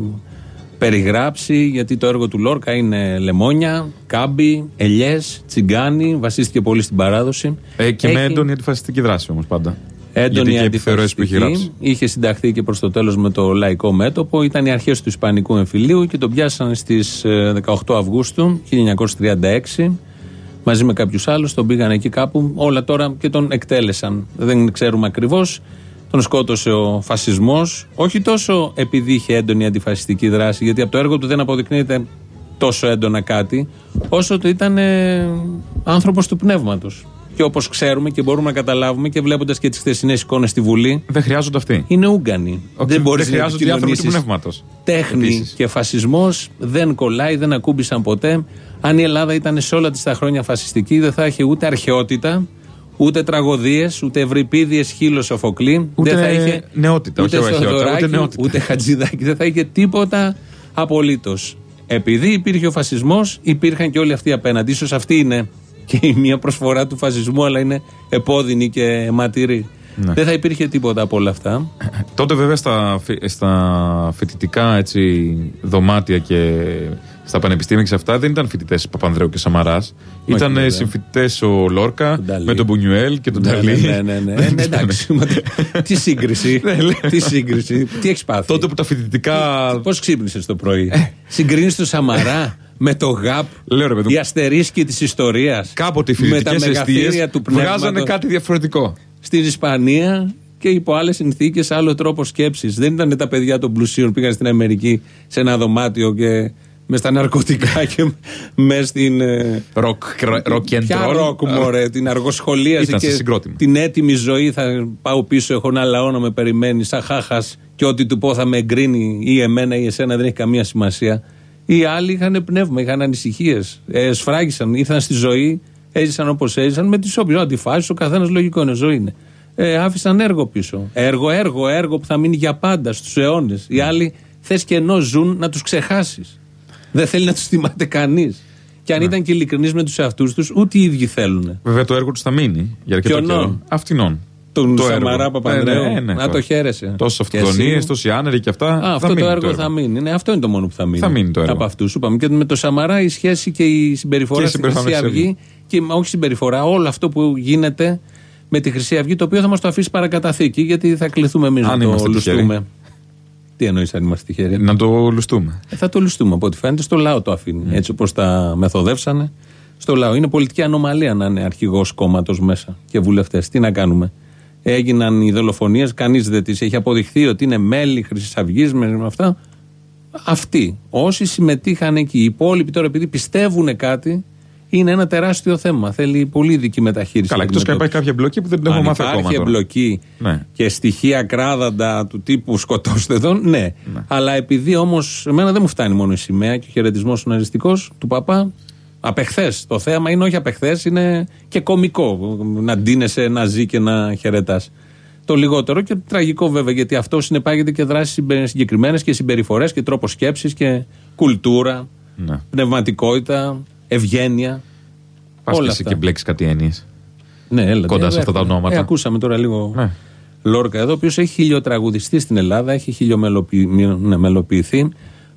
περιγράψει, γιατί το έργο του Λόρκα είναι λεμόνια, κάμπι, ελιές, τσιγκάνι, βασίστηκε πολύ στην παράδοση. Ε, και με Έχει- έντονη αντιφασιστική δράση όμως πάντα. Έντονη Γιατί και επιθεωρήσεις που έχει αντιφασιστική. γράψει. Είχε συνταχθεί και προς το τέλος με το λαϊκό μέτωπο. Ήταν οι αρχές του Ισπανικού εμφυλίου και τον πιάσαν στις 18 Αυγούστου 1936 μαζί με κάποιους άλλους. Τον πήγαν εκεί κάπου. Όλα τώρα και τον εκτέλεσαν. Δεν ξέρουμε ακριβώς. Τον σκότωσε ο φασισμός. Όχι τόσο επειδή είχε έντονη αντιφασιστική δράση, γιατί από το έργο του δεν αποδεικνύεται τόσο έντονα κάτι, όσο το ήταν ε, άνθρωπος του πνεύματος. Και όπως ξέρουμε και μπορούμε να καταλάβουμε και βλέποντας και τις χθεσινές εικόνες στη Βουλή, Δεν χρειάζονται αυτοί. είναι Ούγγανοι. Όχι, δεν μπορείς δεν να χρειάζονται οι άνθρωποι του επικοινωνήσεις. πνεύματος. Τέχνη Επίσης. και φασισμός δεν κολλάει, δεν ακούμπησαν ποτέ. Αν η Ελλάδα ήταν σε όλα της τα χρόνια φασιστική, δεν θα είχε ούτε αρχαιότητα, ούτε τραγωδίες, ούτε ευρυπίδιες χείλος Σοφοκλή. Ούτε δεν θα είχε νεότητα, ούτε όχι αρχαιότητα, Θεοδωράκη, ούτε νεότητα. ούτε Χατζηδάκη. Δεν θα είχε τίποτα απολύτως. Επειδή υπήρχε ο φασισμός, υπήρχαν και όλοι αυτοί απέναντι. σω αυτή είναι και η μία προσφορά του φασισμού, αλλά είναι επώδυνη και αιματηρή. Ναι. Δεν θα υπήρχε τίποτα από όλα αυτά. Τότε βέβαια στα, φοι- στα φοιτητικά έτσι, δωμάτια και στα πανεπιστήμια και σε αυτά δεν ήταν φοιτητές Παπανδρέου και Σαμαράς. Ήταν βέβαια. συμφοιτητές ο Λόρκα Τον Νταλή. με τον Μπουνιουέλ και τον Ναι, Ταλή. ναι, ναι, ναι, ναι. Ε, ναι, εντάξει. μα τι- Τι σύγκριση. Τι σύγκριση. Τι έχεις πάθει; Τότε που τα φοιτητικά. Πώς ξύπνησες το πρωί; Συγκρίνεις το Σαμαρά με το ΓΑΠ. Λέω, ρε παιδί μου. Η αστερίσκη της ιστορίας. Κάποτε οι Με τα φοιτητικές μεγαθύρια αιστείες του βγάζανε πνεύματος. κάτι διαφορετικό. Στην Ισπανία και υπό άλλες συνθήκες, άλλο τρόπο σκέψης. Δεν ήταν τα παιδιά των πλουσίων πήγαν στην Αμερική σε ένα δωμάτιο και με στα ναρκωτικά και με στην. ε, Ροκ, ροκ and Ποια roll. ροκ, μωρέ, την αργοσχολίαση Ήταν σε και συγκρότημα. την έτοιμη ζωή. Θα πάω πίσω, έχω ένα λαό να με περιμένει, σαν χάχας και ό,τι του πω θα με εγκρίνει ή εμένα ή εσένα, δεν έχει καμία σημασία. Οι άλλοι είχαν πνεύμα, είχαν ανησυχίες. Ε, σφράγισαν, ήρθαν στη ζωή, έζησαν όπως έζησαν, με τις όποιες αντιφάσεις. Ο καθένας λογικό είναι, ζωή είναι. Ε, άφησαν έργο πίσω. Έργο, έργο, έργο που θα μείνει για πάντα στους αιώνες. Οι άλλοι θες και ενώ ζουν να τους ξεχάσεις. Δεν θέλει να τους θυμάται κανείς. Και αν Ναι. ήταν και ειλικρινείς με τους εαυτούς τους, ούτε οι ίδιοι θέλουν. Βέβαια το έργο τους θα μείνει για αρκετό Ποιον; καιρό. Αυτινών. Τον Το Σαμαρά έργο. Παπανδρέου. Ναι, ναι, ναι, να το τώρα. χαίρεσαι. Τόσες Και αυτοκτονίε, εσύ; τόσοι άνεροι και αυτά. Α, θα αυτό μείνει το έργο θα έργο. μείνει. Ναι, αυτό είναι το μόνο που θα μείνει. Θα μείνει το έργο. Από αυτούς. Είπαμε και με το Σαμαρά η σχέση και η συμπεριφορά Και η στη συμπεριφορά Χρυσή με τη Χρυσή Αυγή. Και όχι συμπεριφορά, όλο αυτό που γίνεται με τη Χρυσή Αυγή, το οποίο θα μας το αφήσει παρακαταθήκη, γιατί θα κληθούμε εμείς Αν να το είμαστε τυχεροί. λουστούμε. Τι εννοείς αν είμαστε τυχεροί; Να το λουστούμε. Ε, θα το λουστούμε από ό,τι φαίνεται. Στο λαό το αφήνει. Έτσι όπως τα μεθοδεύσανε. Στο λαό. Είναι πολιτική ανομαλία να είναι αρχηγός κόμματος μέσα και βουλευτές. Τι να κάνουμε; Έγιναν οι δολοφονίες, κανείς δεν τις έχει αποδειχθεί ότι είναι μέλη Χρυσής Αυγής με αυτά. Αυτοί. Όσοι συμμετείχαν εκεί. Οι υπόλοιποι τώρα επειδή πιστεύουν κάτι, είναι ένα τεράστιο θέμα. Θέλει πολύ ειδική μεταχείριση. Καλά, να εκτός και αν υπάρχει αντιμετωπίσει. κάποια μπλοκή που δεν την έχουμε Αν μάθει ακόμα. υπάρχει τώρα. εμπλοκή Ναι. και στοιχεία κράδαντα του τύπου σκοτώστε τον, ναι. Αλλά επειδή όμως, εμένα δεν μου φτάνει μόνο η σημαία και ο χαιρετισμός ναριστικό του παπά. Απεχθές. Το θέαμα είναι όχι απεχθές, είναι και κωμικό. Να ντύνεσαι, να ζει και να χαιρετάς. Το λιγότερο και τραγικό βέβαια, γιατί αυτό συνεπάγεται και δράσεις συγκεκριμένες και συμπεριφορές και τρόπος σκέψης και κουλτούρα, Ναι. πνευματικότητα, ευγένεια. Πας όλα και εσύ αυτά. και μπλέξει κάτι έννοιες. Ναι, έλα. Κοντά ε, σε αυτά τα έχουμε. ονόματα. Ε, ακούσαμε τώρα λίγο Ναι. Λόρκα εδώ, ο οποίος έχει χιλιοτραγουδιστεί στην Ελλάδα, έχει χιλιομελοποιηθεί.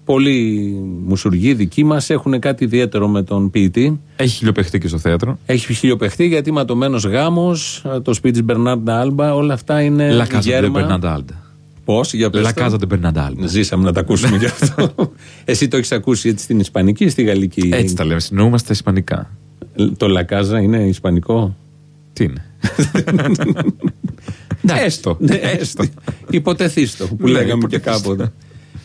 Πολλοί μουσουργοί δικοί μας έχουν κάτι ιδιαίτερο με τον ποιητή. Έχει χιλιοπαιχτεί και στο θέατρο. Έχει χιλιοπαιχτεί γιατί ματωμένος γάμος, το σπίτι της Μπερνάρντα Άλμπα, όλα αυτά είναι La Casa de γέρμα. Bernardalda. Πώς, για πες La το. Casa de Bernardalda. Ζήσαμε να τα ακούσουμε γι' αυτό. Εσύ το έχεις ακούσει έτσι στην Ισπανική ή στη Γαλλική; Έτσι τα λέμε. Συνεννοούμαστε στα ισπανικά. Το Λακάζα είναι Ισπανικό; Τι είναι; Έστω. Ναι, Έστω. Υποτεθήστο που Ναι, λέγαμε και υποτεθήστο. κάποτε.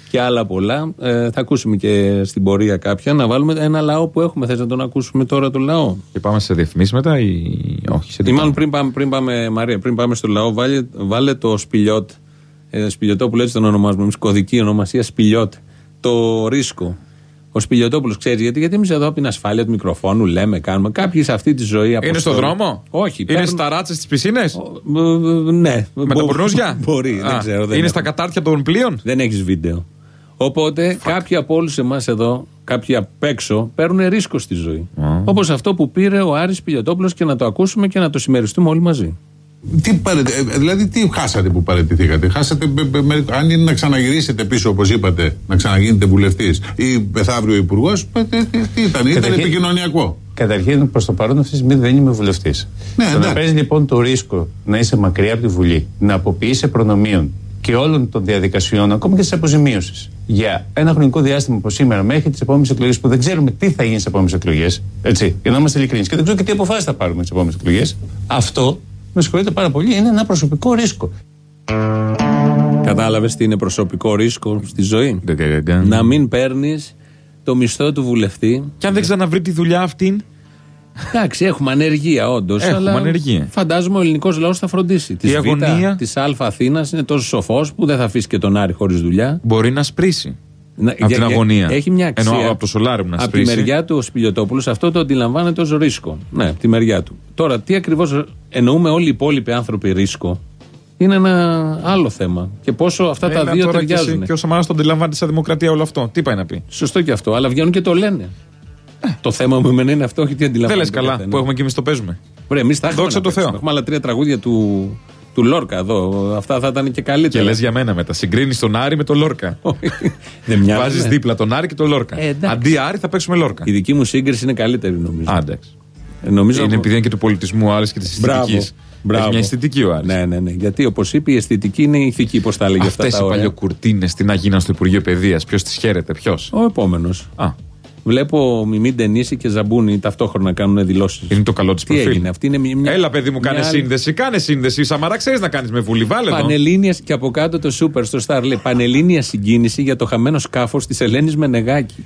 Και άλλα πολλά. Ε, θα ακούσουμε και στην πορεία κάποια. Να βάλουμε ένα λαό που έχουμε. Θες να τον ακούσουμε τώρα το λαό; Και πάμε σε διαφημίσεις μετά ή όχι. Σε τι Ή μάλλον πάμε; πριν πάμε, πριν πάμε, Μαρία, πριν πάμε στο λαό, βάλε, βάλε το σπηλιότ. Ε, σπηλιοτόπουλο έτσι τον ονομάζουμε. Εμείς κωδική ονομασία σπηλιότ. Το ρίσκο. Ο Σπηλιοτόπουλος ξέρεις γιατί, γιατί εμείς εδώ από την ασφάλεια του μικροφόνου λέμε, κάνουμε. Κάποιοι σε αυτή τη ζωή. Είναι στο αποστολή- δρόμο; Όχι. Είναι παίρνουν- στα ράτσε τη πισίνες; Ε, ε, Ναι. Με τα Μπο- πουρνούζια. Μπορεί, δεν Α, ξέρω. δεν Είναι έχω. στα κατάρτια των πλοίων; Δεν έχεις βίντεο. Οπότε κάποιοι από όλους εμάς εδώ, κάποιοι απ' έξω, παίρνουν ρίσκο στη ζωή. Όπως αυτό που πήρε ο Άρης Πιλιοτόπουλο και να το ακούσουμε και να το συμμεριστούμε όλοι μαζί. Τι παρετε, ε, δηλαδή, τι χάσατε που παραιτηθήκατε. Χάσατε, με- με- με- αν είναι να ξαναγυρίσετε πίσω, όπως είπατε, να ξαναγίνετε βουλευτής ή μεθαύριο υπουργός, τι ήταν, ήταν Καταρχήν- επικοινωνιακό. Καταρχήν, προς το παρόν αυτή τη στιγμή δεν είμαι βουλευτής. Ναι, το να εντάξει. παίζεις λοιπόν το ρίσκο να είσαι μακριά από τη Βουλή, να αποποιείσαι προνομίων και όλων των διαδικασιών, ακόμα και της αποζημίωσης, για ένα χρονικό διάστημα από σήμερα μέχρι τις επόμενες εκλογές, που δεν ξέρουμε τι θα γίνει στις επόμενες εκλογές, έτσι, για να είμαστε ειλικρινείς, και δεν ξέρω και τι αποφάσεις θα πάρουμε στις επόμενες εκλογές, αυτό, με συγχωρείτε πάρα πολύ, είναι ένα προσωπικό ρίσκο. Κατάλαβες τι είναι προσωπικό ρίσκο στη ζωή; Να μην παίρνεις το μισθό του βουλευτή. Και αν δεν ξαναβρει τη δουλειά αυτήν. Εντάξει, έχουμε ανεργία όντως. Έχουμε αλλά ανεργία. Φαντάζομαι ο ελληνικός λαός θα φροντίσει. Της αγωνία. της Α Αθήνας είναι τόσο σοφός που δεν θα αφήσει και τον Άρη χωρίς δουλειά. Μπορεί να σπρίσει. Να- Από για- την για- αγωνία. Έχει μια αξία. Ενώ από το σολάριο να Από τη σπρίσει. μεριά του ο Σπιλιοτόπουλο αυτό το αντιλαμβάνεται ως ρίσκο. Ναι, από τη μεριά του. Τώρα, τι ακριβώς εννοούμε όλοι οι υπόλοιποι άνθρωποι ρίσκο, είναι ένα άλλο θέμα. Και πόσο αυτά τα Έλα δύο τώρα και, εσύ, ταιριάζουν. και ο Σαμαράς το αντιλαμβάνεται σαν δημοκρατία όλο αυτό. Τι πάει να πει; Σωστό και αυτό. Αλλά βγαίνουν και το λένε. Το θέμα μου εμένα είναι αυτό, όχι τι Δεν αντιλαμβάνεται. λες καλά ο καθένας. που έχουμε και εμείς το παίζουμε. Βρε, εμείς τα έχουμε Δόξα να τω παίξουμε. Θεώ. Έχουμε άλλα τρία τραγούδια του, του Λόρκα εδώ. Αυτά θα ήταν και Και καλύτερα. λες για μένα μετά. Συγκρίνεις τον Άρη με τον Λόρκα. Δεν μοιάζουν, Βάζεις ναι. δίπλα τον Άρη και τον Λόρκα. Ε, εντάξει. Αντί Άρη θα παίξουμε Λόρκα. Η δική μου σύγκριση είναι καλύτερη νομίζω. Α, εντάξει. Ε, νομίζω Είναι επειδή είναι και του πολιτισμού ο Άρης και της Μπράβο. αισθητικής. Μπράβο. Έχει μια αισθητική ο Άρης. Ναι, ναι, ναι. Γιατί όπως είπε, η αισθητική είναι η ηθική, πώς τα έλεγε αυτά Αυτές τα οι ωραία. παλιοκουρτίνες τι να γίναν στο Υπουργείο Παιδείας. Ποιος τις χαίρεται, ποιος; Ο επόμενος. Α, Βλέπω Μιμή Ντενίση και Ζαμπούνι ταυτόχρονα να κάνουν δηλώσεις. είναι το καλό της Τι προφίλ. έγινε, αυτή είναι μια. μια- Έλα, παιδί μου, κάνε μια άλλη- σύνδεση. Κάνε σύνδεση. Σαμαρά, ξέρεις να κάνεις με βουλή. Βάλε εδώ. Πανελλήνια και από κάτω το Super στο Star λέει Πανελλήνια συγκίνηση για το χαμένο σκάφος της Ελένης Μενεγάκη.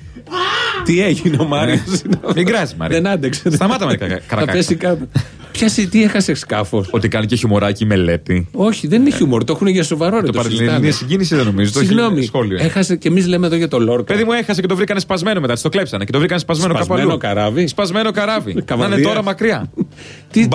Τι έγινε ο Μάριος; Μην κράζεις, Μάρια. Δεν άντεξε. Σταμάτα με κα- Θα καρακάξα. πέσει κάτω. Ποια σε- τι έχασε σκάφος; Ότι κάνει και χιουμοράκι η μελέτη. Όχι, δεν είναι χιούμορ. Το έχουν για σοβαρό ρε. Το Το παρελθόν συζητάνε. συγκίνηση δεν νομίζω. Το έχει Συγγνώμη. σχόλιο. Έχασε και εμείς λέμε εδώ για το Λόρκα. Παιδί μου έχασε και το βρήκανε σπασμένο μετά. της Το κλέψανε και το βρήκανε σπασμένο, κάπου Σπασμένο αλλού. καράβι. Σπασμένο καράβι. να Καβαδίας. είναι τώρα μακριά. Τι-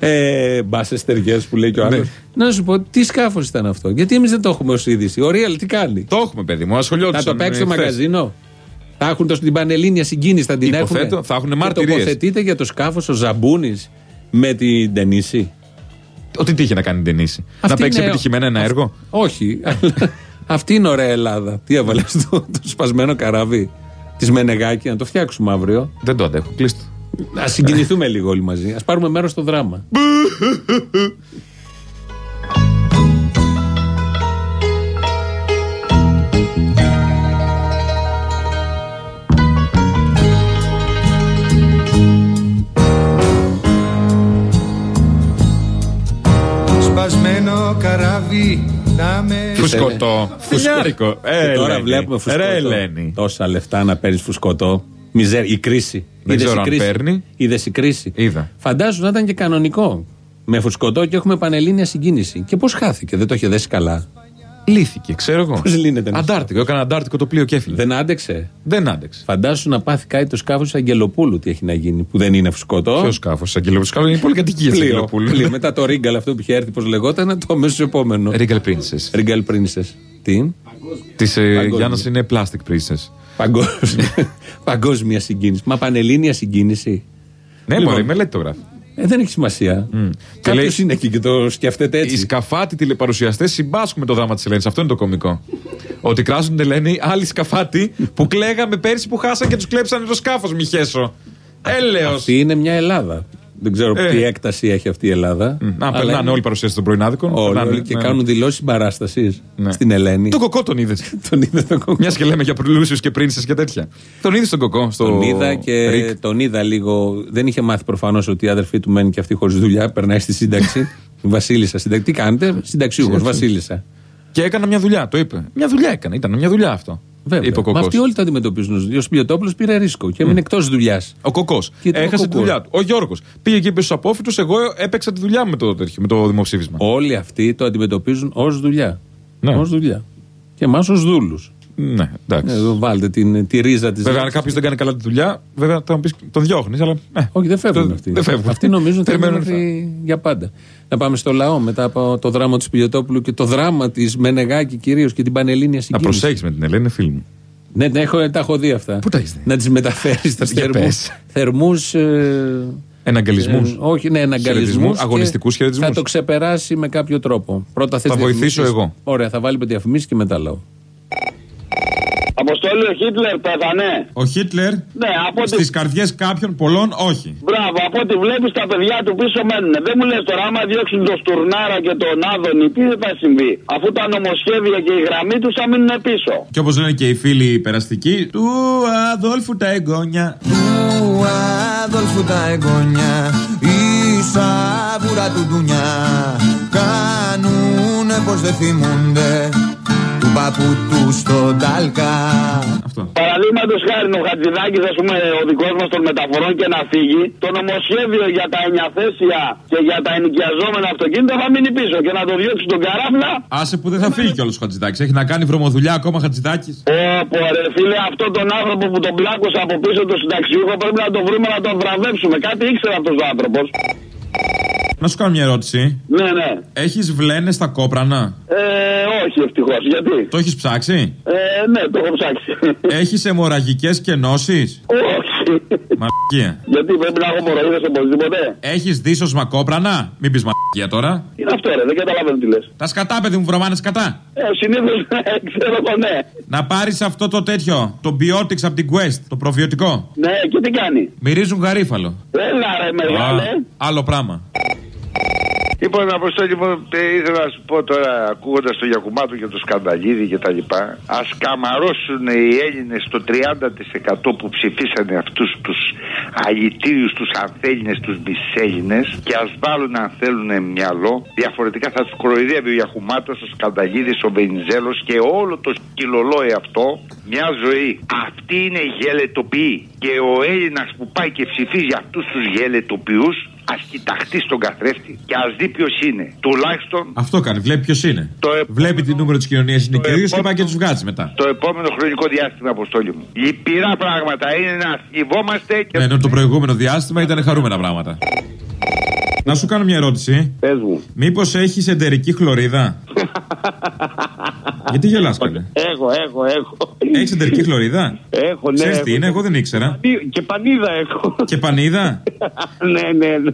Μπάσεις. τι- τι- Μπάσεις. Ε, Μπάσε ταιριέ που λέει και ο άλλος. Ναι. Να σου πω, τι σκάφος ήταν αυτό; Γιατί εμείς δεν το έχουμε ως είδηση. Ο Real τι κάνει; Το έχουμε, παιδί μου. Ασχολιόντουσαν. Θα το παίξει στο χθες. μαγαζίνο. Θα έχουν το, την Πανελλήνια συγκίνηση, θα την έχουν. Υποθέτω, θα έχουνε Και μαρτυρίες. τοποθετείται για το σκάφος ο Ζαμπούνης με την Τενίση. Ότι τι είχε να κάνει την Τενίση. Να Αυτή παίξει είναι- επιτυχημένα ένα αυ- έργο. Όχι. αλλά Αυτή είναι ωραία Ελλάδα. Τι έβαλες το, το σπασμένο καράβι της Μενεγάκη, να το φτιάξουμε αύριο. Δεν το αντέχω. Κλείστο. Α συγκινηθούμε λίγο όλοι μαζί. Α πάρουμε μέρος στο δράμα. Σπασμένο καράβι να με... Φουσκωτό. Φθινιάρικο. Και τώρα Ελένη. βλέπουμε φουσκωτό. Ρε Ελένη. Τόσα λεφτά να παίρνεις φουσκωτό. Μιζέρ, η κρίση. Δεν Είδες ξέρω η αν κρίση; παίρνει. Είδες η κρίση; Είδα. Φαντάζομαι να ήταν και κανονικό. Με φουσκωτό και έχουμε πανελλήνια συγκίνηση. Και πώς χάθηκε, δεν το είχε δέσει καλά. Λύθηκε, ξέρω εγώ. Πώς λύνεται, ναι. Αντάρτικο. Έκανα αντάρτικο το πλοίο και έφυγε. Δεν άντεξε; Δεν άντεξε. Φαντάσου να πάθει κάτι το σκάφος τη Αγγελοπούλου. Τι έχει να γίνει, που δεν είναι φουσκωτό; Ποιος σκάφος, Αγγελόπουλο. Σκάφος είναι πολυκατοικία Πλοίο. Αγγελοπούλου. Πλοίο. Μετά το ρίγκαλ αυτό που είχε έρθει, πώς λεγόταν, το αμέσως επόμενο. Regal Princess. Ρίγκαλ Princess. Τι; Της Παγκόσμια. Γιάννας είναι Plastic Princess. Παγκόσμια, παγκόσμια συγκίνηση. Μα πανελλήνια συγκίνηση. Ναι, Λοιπόν. μωρέ, μελέτη το γράφει. Ε, δεν έχει σημασία. Και Κάποιος λέει- είναι εκεί και το σκέφτεται Οι έτσι. σκαφάτι τηλεπαρουσιαστές συμπάσχουν με το δράμα της Ελένης. Αυτό είναι το κωμικό. Ότι κράζουν την Ελένη άλλοι σκαφάτι που κλαίγαμε πέρσι που χάσαν και τους κλέψανε το σκάφος, Μιχέσο. Έλεος. Αυτή είναι μια Ελλάδα. Δεν ξέρω Ε. τι έκταση έχει αυτή η Ελλάδα. Να Αλλά περνάνε είναι- όλοι οι παρουσιαστές των πρωινάδικων. Όλοι, περνάνε, όλοι και ναι. κάνουν δηλώσεις συμπαράσταση Ναι. στην Ελένη. Τον κοκό τον είδες. Τον είδε τον κοκό. Μιας και λέμε για πλούσιου και πρίνσες και τέτοια. Τον είδες τον κοκό στο. Τον είδα και Ρικ; τον είδα λίγο. Δεν είχε μάθει προφανώς ότι η αδερφή του μένει και αυτή χωρίς δουλειά. Περνάει στη σύνταξη. Η Βασίλισσα σύνταξη. Τι κάνετε, συνταξιούχος, Βασίλισσα. Και έκανα μια δουλειά, το είπε. Μια δουλειά έκανε. Ήταν μια δουλειά αυτό. Βέβαια. Είπε ο Μα κοκός. αυτοί όλοι το αντιμετωπίζουν ως δουλειά. Ο Σπιλιοτόπουλο πήρε ρίσκο και έμεινε εκτός δουλειάς. Ο κοκός. Και το Έχασε τη κοκός. δουλειά του. Ο Γιώργος. Πήγε εκεί πίσω στους απόφυτου. Εγώ έπαιξα τη δουλειά μου με το, τέτοιο, με το δημοψήφισμα. Όλοι αυτοί το αντιμετωπίζουν ως δουλειά. Ναι. Ω δουλειά. Και εμάς ως δούλους. Ναι, εντάξει. Εδώ βάλτε την, τη ρίζα της. Βέβαια, αν κάποιος δεν κάνει καλά τη δουλειά, βέβαια θα μου πεις τον διώχνεις, αλλά. ε, Όχι, δεν φεύγουν το- αυτοί. Δεν φεύγουν. Αυτοί νομίζουν ότι θα Περιμένουν έρθει για πάντα. Να πάμε στο λαό μετά από το δράμα του Σπιλιοτόπουλου και το δράμα της Μενεγάκη κυρίως και την Πανελλήνια Να συγκίνηση. προσέχεις με την Ελένη, είναι φίλη μου. Ναι, ναι, έχω, τα έχω δει αυτά. Πού τα έχεις δει; Να τις μεταφέρεις στα Για θερμούς. πες. Θερμούς, ε, Εναγκαλισμούς. ε, όχι, ναι, εναγκαλισμούς. Χαιρετισμούς, αγωνιστικούς χαιρετισμούς. Θα το ξεπεράσει με κάποιο τρόπο. Πρώτα θες Θα βοηθήσω διαφημίσεις. εγώ. Ωραία, θα βάλει διαφημίσει και μετά λαό. Αποστόλη ο Χίτλερ πέθανε. Ο Χίτλερ Ναι, από ό,τι. στις καρδιές κάποιων πολλών όχι. Μπράβο, από ό,τι βλέπεις τα παιδιά του πίσω μένουν. Δεν μου λες τώρα, άμα διώξουν τον Στουρνάρα και τον Άδωνη, τι θα συμβεί; Αφού τα νομοσχέδια και η γραμμή τους θα μείνουν πίσω. Και όπως λένε και οι φίλοι περαστικοί, του Αδόλφου τα εγγόνια. Του Αδόλφου τα εγγόνια Η σαβούρα του ντουνιά Κάνουνε πως δεν θυμούνται Του του παππού του στον Τάλκα. Παραδείγματο χάρη ο Χατζηδάκης, ας πούμε, ο δικός μας των μεταφορών και να φύγει, το νομοσχέδιο για τα ενιαθέσια και για τα ενοικιαζόμενα αυτοκίνητα θα μείνει πίσω και να το διώξει τον καράφλα. Άσε που δεν θα φύγει κιόλας ο Χατζηδάκης. Έχει να κάνει βρωμοδουλειά ακόμα Χατζηδάκης. Όπο ρε φίλε, αυτό τον άνθρωπο που τον πλάκωσε από πίσω το συνταξιούχο πρέπει να τον βρούμε να τον βραβεύσουμε. Κάτι ήξερε αυτός ο άνθρωπος. Να σου κάνω μια ερώτηση. Ναι, ναι. Έχεις βλένες στα κόπρανα; Ε, όχι ευτυχώς. Γιατί; Το έχεις ψάξει; Ε, ναι, το έχω ψάξει. Έχεις αιμορραγικές κενώσεις; όχι. Μαλακία. Γιατί πρέπει να έχω μοροίδε οπωσδήποτε; Έχεις δίσο κόπρανα; Μην πεις μαλακία τώρα. Τι είναι αυτό, ρε, δεν καταλαβαίνω τι λες. Τα σκατά, παιδί μου, βρωμάνες σκατά. Ε, συνήθως ξέρω το ναι. Να πάρεις αυτό το τέτοιο. Το Biotics από την Quest. Το προβιωτικό. Ναι, και τι κάνει; Μυρίζουν γαρίφαλο. Έλα ρε, μεγάλε. Α, άλλο πράγμα. Λοιπόν, Αποστόλη μου, ε, ήθελα να σου πω τώρα, ακούγοντας το Γιακουμάτο και το Σκανταλίδη και τα λοιπά, ας καμαρώσουν οι Έλληνες το 30% που ψηφίσανε αυτούς τους αλητήριους, τους ανθέλληνες, τους μισέλληνες και ας βάλουν αν θέλουν μυαλό. Διαφορετικά θα τους κοροϊδεύει ο Γιακουμάτος, ο Σκανταλίδη, ο Βενιζέλος και όλο το σκυλολόι αυτό μια ζωή. Αυτή είναι γελετοποιοί. Και ο Έλληνας που πάει και ψηφίζει αυτούς τους γελετοποιούς ας κοιταχτεί στον καθρέφτη και ας δει ποιος είναι. Τουλάχιστον Αυτό κάνει. Βλέπει ποιος είναι. Το επ- Βλέπει τι νούμερο της κοινωνίας είναι και ο ίδιο και πάει και τους βγάζει μετά. το επόμενο χρονικό διάστημα, Αποστόλη μου. Λυπηρά πράγματα είναι να θυβόμαστε και. Ναι, ενώ το προηγούμενο διάστημα ήταν χαρούμενα πράγματα. Να σου κάνω μια ερώτηση. Πες μου. Μήπως έχεις εντερική χλωρίδα; Γιατί γελάς καλέ. Έχω, έχω, έχω. Έχεις εντερική χλωρίδα. Έχω, ναι. Ξέρεις τι έχω. είναι, εγώ δεν ήξερα. Και πανίδα έχω. Και πανίδα; ναι, ναι, ναι.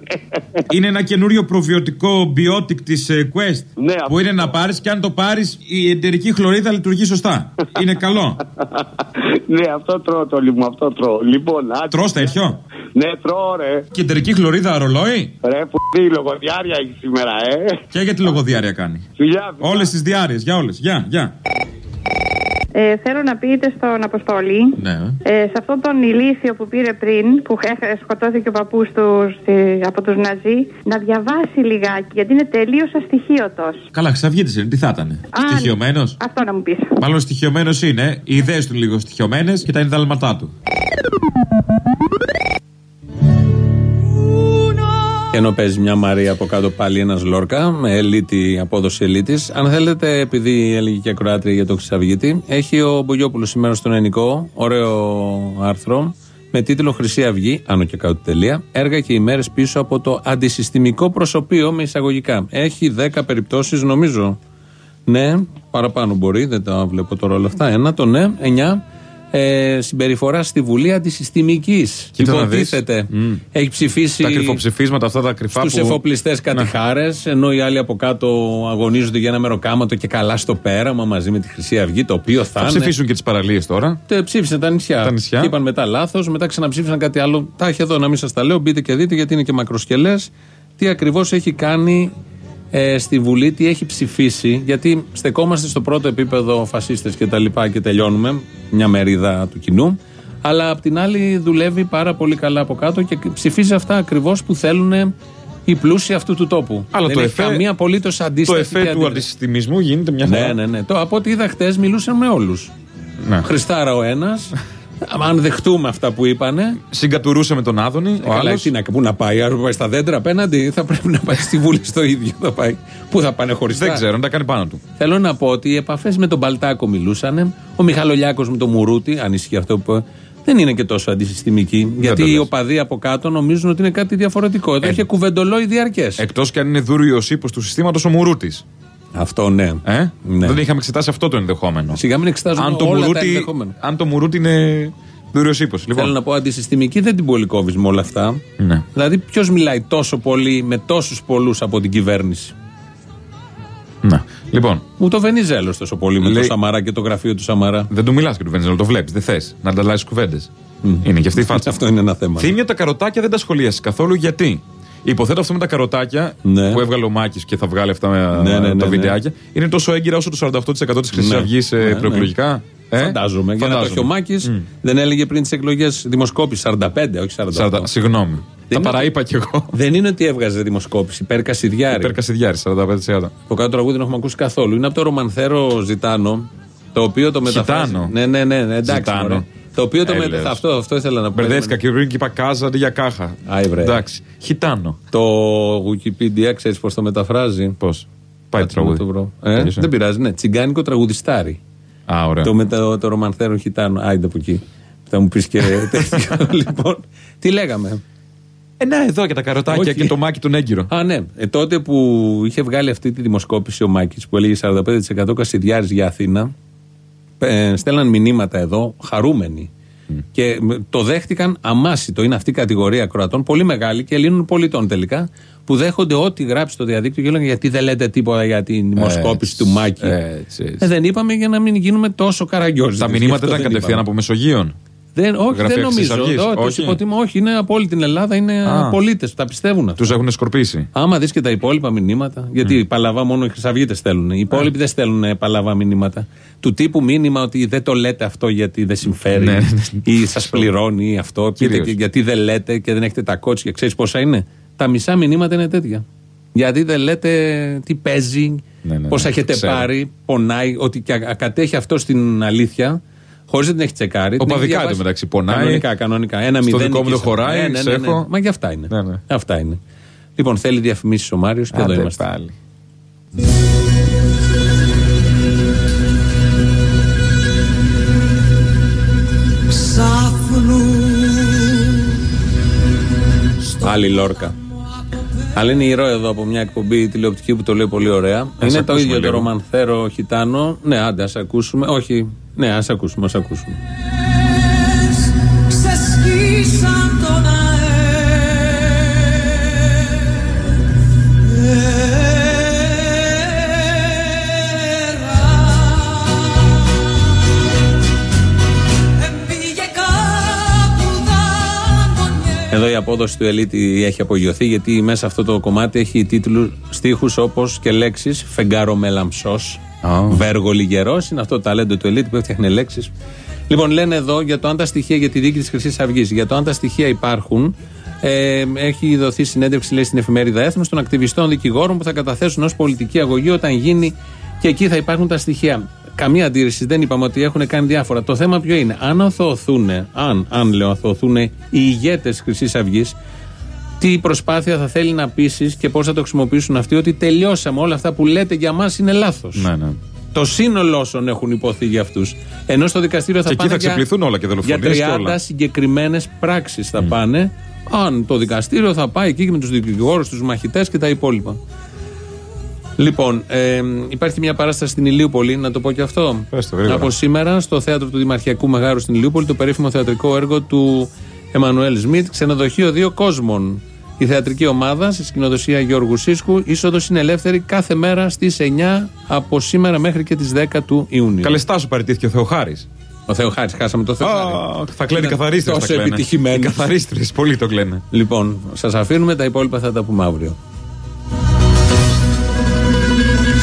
Είναι ένα καινούριο προβιωτικό biotic της Quest. Ναι, που είναι να πάρεις και αν το πάρεις η εντερική χλωρίδα λειτουργεί σωστά. είναι καλό. ναι, αυτό τρώω το μου, αυτό τρώω. Λοιπόν, άντε. Τρώ τέτοιο. Ναι, τρώω, ρε. Και εντερική χλωρίδα ρολόι; Ρε, που τι λογοδιάρια έχει σήμερα, ε. Και για τη λογοδιάρεια κάνει; Φιλιά, Όλες τις διάρειε, για όλες. Γεια, γεια. Ε, θέλω να πείτε στον Αποστόλη, Ναι. ε, σε αυτόν τον ηλίθιο που πήρε πριν, που έχ- σκοτώθηκε ο παππούς τους στη- από τους Ναζί, να διαβάσει λιγάκι, γιατί είναι τελείως αστοιχείωτος. Καλά, ξαβγίτη είναι, τι θα ήταν. Στοιχειωμένος; Αυτό να μου πεις. Μάλλον στοιχειωμένος είναι. Οι ιδέες του λίγο στοιχειωμένες και τα ενδαλματά του. Ενώ παίζει μια Μαρία από κάτω πάλι ένας Λόρκα με ελίτη, απόδοση ελίτης. Αν θέλετε, επειδή έλεγε και ακροάτρια για το Χρυσαυγήτη, έχει ο Μπογιόπουλος σήμερα στον Ενικό ωραίο άρθρο με τίτλο Χρυσή Αυγή, άνω και κάτω τελεία, έργα και ημέρες πίσω από το αντισυστημικό προσωπείο με εισαγωγικά. Έχει 10 περιπτώσεις, νομίζω. Ναι, παραπάνω μπορεί, δεν τα βλέπω τώρα όλα αυτά. Ένα, το ναι, 9. Ε, συμπεριφορά στη Βουλή αντισυστημικής. Κοίτα να δεις. Υποτίθεται. Έχει ψηφίσει Τα κρυφοψηφίσματα αυτά τα κρυφά στους που. εφοπλιστές κατηχάρες, ενώ οι άλλοι από κάτω αγωνίζονται για ένα μεροκάματο και καλά στο πέραμα μαζί με τη Χρυσή Αυγή, το οποίο θα, Θα είναι. ψηφίσουν και τις παραλίες τώρα. Τε, ψήφισαν τα νησιά. Τα νησιά. Και είπαν μετά λάθος, μετά ξαναψήφισαν κάτι άλλο. Τα έχει εδώ να μην σας τα λέω. Μπείτε και δείτε γιατί είναι και μακροσκελές. Τι ακριβώς έχει κάνει ε, στη Βουλή, τι έχει ψηφίσει. Γιατί στεκόμαστε στο πρώτο επίπεδο φασίστες και τα λοιπά και τελειώνουμε. Μια μερίδα του κοινού. Αλλά απ' την άλλη δουλεύει πάρα πολύ καλά από κάτω και ψηφίζει αυτά ακριβώς που θέλουν οι πλούσιοι αυτού του τόπου. Αλλά Δεν το έχει εφέ- καμία απολύτως Το αντίσταση. εφέ και του αντίδραση. αντισυστημισμού γίνεται μια χαρά. Ναι, ναι, ναι. Το, από ό,τι είδα χτες μιλούσαν με όλους. Ναι. Χριστάρα ο ένας. Αν δεχτούμε αυτά που είπανε. Συγκατουρούσε με τον Άδωνη. Ο Καλά, άλλος. τι να, πού να πάει, αν πάει στα δέντρα απέναντι, θα πρέπει να πάει στη Βουλή στο ίδιο. Θα πάει. Πού θα πάνε χωριστά; Δεν ξέρω, να τα κάνει πάνω του. Θέλω να πω ότι οι επαφές με τον Παλτάκο μιλούσαν. Ο Μιχαλολιάκος με τον Μουρούτη, αν ισχύει αυτό που. Δεν είναι και τόσο αντισυστημική. γιατί το οι λες. οπαδοί από κάτω νομίζουν ότι είναι κάτι διαφορετικό. Εδώ Ε, είχε κουβεντολόι διαρκές. Εκτός και αν είναι δούριο ύπο του συστήματος ο Μουρούτης. Αυτό ναι. Ε; Ναι. Δεν είχαμε εξετάσει αυτό το ενδεχόμενο. Σιγά μην εξετάζουμε αν το, όλα τα Μουρούτη, ενδεχόμενα. αν το Μουρούτη είναι δούριο ύπος. Λοιπόν. Θέλω να πω αντισυστημική δεν την πολυκόβει με όλα αυτά. Ναι. Δηλαδή, ποιος μιλάει τόσο πολύ με τόσους πολλούς από την κυβέρνηση; Ναι. Λοιπόν, Ούτε ο Βενιζέλο τόσο πολύ με Λέει- το Σαμαρά και το γραφείο του Σαμαρά. δεν του μιλάς και του Βενιζέλο, το βλέπεις. Δεν θες να ανταλλάσσεις κουβέντες. Είναι και αυτή η φάτσα. Αυτό είναι ένα θέμα. Θύμια τα καροτάκια δεν τα σχολίασες καθόλου γιατί; Υποθέτω αυτό με τα καροτάκια Ναι. που έβγαλε ο Μάκης και θα βγάλει αυτά με Ναι, ναι, ναι, τα ναι. βιντεάκια είναι τόσο έγκυρα όσο το 48% της Χρυσής Ναι. Αυγής Ναι, ναι. προεκλογικά. Ε; Φαντάζομαι. Για να το έχει ο Φαντάζομαι. Μάκη, δεν έλεγε πριν τις εκλογές δημοσκόπηση 45, όχι 48. 40, συγγνώμη. Τα είναι παραείπα κι εγώ. Δεν είναι ότι έβγαζε δημοσκόπηση, υπέρ Κασιδιάρη. Υπέρ Κασιδιάρη, 45%. Το κάτω τραγούδι δεν έχουμε ακούσει καθόλου. Είναι από το Ρομανθέρο Ζητάνο, Το οποίο το μεταφράζει. Χιτάνο. Ναι, ναι, ναι, ναι εντάξει. Ζητάνο. Μωρέ. Το οποίο το Έλεος. μεταφράζει. Αυτό, αυτό ήθελα να πω. Μπερδεύτηκα και πριν και είπα κάζα αντί για κάχα. Άι, βρε. Εντάξει. Χιτάνο. Το Wikipedia, ξέρεις πώς το μεταφράζει; Πώς; Πάει το Κάτσε να τραγούδι. το βρω. Ε, Τέλειωσε. δεν πειράζει, ναι. Τσιγκάνικο τραγουδιστάρι. Α, ωραία. Το, μετα, το ρομανθέρο χιτάνο. Άιντε από εκεί. Θα μου πεις και τέτοιο. λοιπόν, τι λέγαμε; Ε, να, εδώ για τα καροτάκια Όχι. και το μάκι τον έγκυρο. Α, ναι. Ε, τότε που είχε βγάλει αυτή τη δημοσκόπηση ο Μάκης που έλεγε 45% Κασιδιάρης για Αθήνα, ε, στέλναν μηνύματα εδώ χαρούμενοι. Και μ, το δέχτηκαν αμάσιτο. Είναι αυτή η κατηγορία Κροατών, πολύ μεγάλη και Ελλήνων πολιτών τελικά, που δέχονται ό,τι γράψει στο διαδίκτυο και λένε γιατί δεν λέτε τίποτα για τη δημοσκόπηση Έτσι, του Μάκη; έτσι, έτσι. Ε, δεν είπαμε για να μην γίνουμε τόσο καραγκιόζοι. Τα μηνύματα ήταν κατευθείαν από Μεσογείων. Δεν, όχι, Γραφεία δεν νομίζω. Χρυσής Αυγής. Όχι, Όχι. υποτιμώ, όχι, είναι από όλη την Ελλάδα, είναι Α. πολίτε, τα πιστεύουν αυτά. Τους έχουν σκορπίσει. Άμα δεις και τα υπόλοιπα μηνύματα, γιατί παλαβά μόνο οι Χρυσαυγίτες στέλνουν. Οι υπόλοιποι δεν στέλνουν ε, παλαβά μηνύματα. Του τύπου μήνυμα ότι δεν το λέτε αυτό γιατί δεν συμφέρει Ναι, ναι, ναι. ή σας πληρώνει ή αυτό. Πείτε Κυρίως. και γιατί δεν λέτε και δεν έχετε τα κότσια. Ξέρεις πόσα είναι. Τα μισά μηνύματα είναι τέτοια. Γιατί δεν λέτε τι παίζει, Ναι, ναι, πώς ναι, έχετε ξέρω. πάρει, πονάει, ότι και α- κατέχει αυτό στην αλήθεια. Χωρίς να την έχει τσεκάρει. την έχει Οπαδικά διαβάσει. εντωμεταξύ πονάει. Κανονικά, κανονικά. Ένα Στο μηδέν δικό μου νικήσαμε. δεν χωράει, Ναι, ναι, ναι, ναι. ξέχω. Μα γι' αυτά είναι. Ναι, ναι. Αυτά είναι. Λοιπόν, θέλει διαφημίσεις ο Μάριος και εδώ Άντε είμαστε. πάλι. Άλλη Λόρκα. Αλλά είναι ηρώα εδώ από μια εκπομπή τηλεοπτική που το λέει πολύ ωραία. Ας είναι το ακούσουμε ίδιο το λίγο. ρομανθέρο χιτάνο. Ναι, άντε, ας ακούσουμε. Όχι, ναι, ας ακούσουμε, ας ακούσουμε. Ξεσκίσαν τον αέρα Εμπήγε κάπου δάγκωνε Εδώ η απόδοση του Ελίτη έχει απογειωθεί γιατί μέσα αυτό το κομμάτι έχει τίτλους στίχους όπως και λέξεις Φεγγάρο με λαμψό. Βέργο λιγερό. Είναι αυτό το ταλέντο του Ελίτη που έφτιαχνε λέξεις. Λοιπόν, λένε εδώ για το αν τα στοιχεία για τη δίκη της Χρυσής Αυγής. Για το αν τα στοιχεία υπάρχουν, ε, έχει δοθεί συνέντευξη λέει, στην εφημερίδα Έθνος των ακτιβιστών δικηγόρων που θα καταθέσουν ως πολιτική αγωγή όταν γίνει και εκεί θα υπάρχουν τα στοιχεία. Καμία αντίρρηση, δεν είπαμε ότι έχουν κάνει διάφορα. Το θέμα ποιο είναι, αν αθωωθούν, αν, αν λέω αθωωθούν οι ηγέτες της Χρυσής Αυγής, τι προσπάθεια θα θέλει να πείσει και πώς θα το χρησιμοποιήσουν αυτοί ότι τελειώσαμε. Όλα αυτά που λέτε για μας είναι λάθος. Ναι, ναι. Το σύνολο όσων έχουν υποθεί για αυτούς. Ενώ στο δικαστήριο θα Και εκεί πάνε θα ξεπληθούν όλα και για δολοφονίες και 30 όλα. συγκεκριμένες πράξεις θα πάνε. Αν το δικαστήριο θα πάει εκεί και με τους δικηγόρους, τους μαχητές και τα υπόλοιπα. Λοιπόν, ε, υπάρχει μια παράσταση στην Ηλίουπολη, να το πω και αυτό. Πες το, γρήγορα. Από σήμερα στο θέατρο του Δημαρχιακού Μεγάρου στην Ηλίουπολη, το περίφημο θεατρικό έργο του Εμμανουέλ Σμιτ, ξενοδοχείο δύο κόσμων. Η θεατρική ομάδα σε σκηνοδοσία Γιώργου Σίσκου, είσοδος είναι ελεύθερη κάθε μέρα στις 9 από σήμερα μέχρι και τις 10 του Ιουνίου. Καλεστά σου παραιτήθηκε ο Θεοχάρης. Ο Θεοχάρης, χάσαμε το Θεοχάρη. Θα κλαίνει Ήταν καθαρίστρες. τόσο επιτυχημένος. Καθαρίστρες, πολλοί το κλαίνε. Λοιπόν, σας αφήνουμε, τα υπόλοιπα θα τα πούμε αύριο.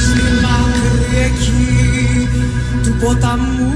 Στη μάκρη εκεί του ποταμού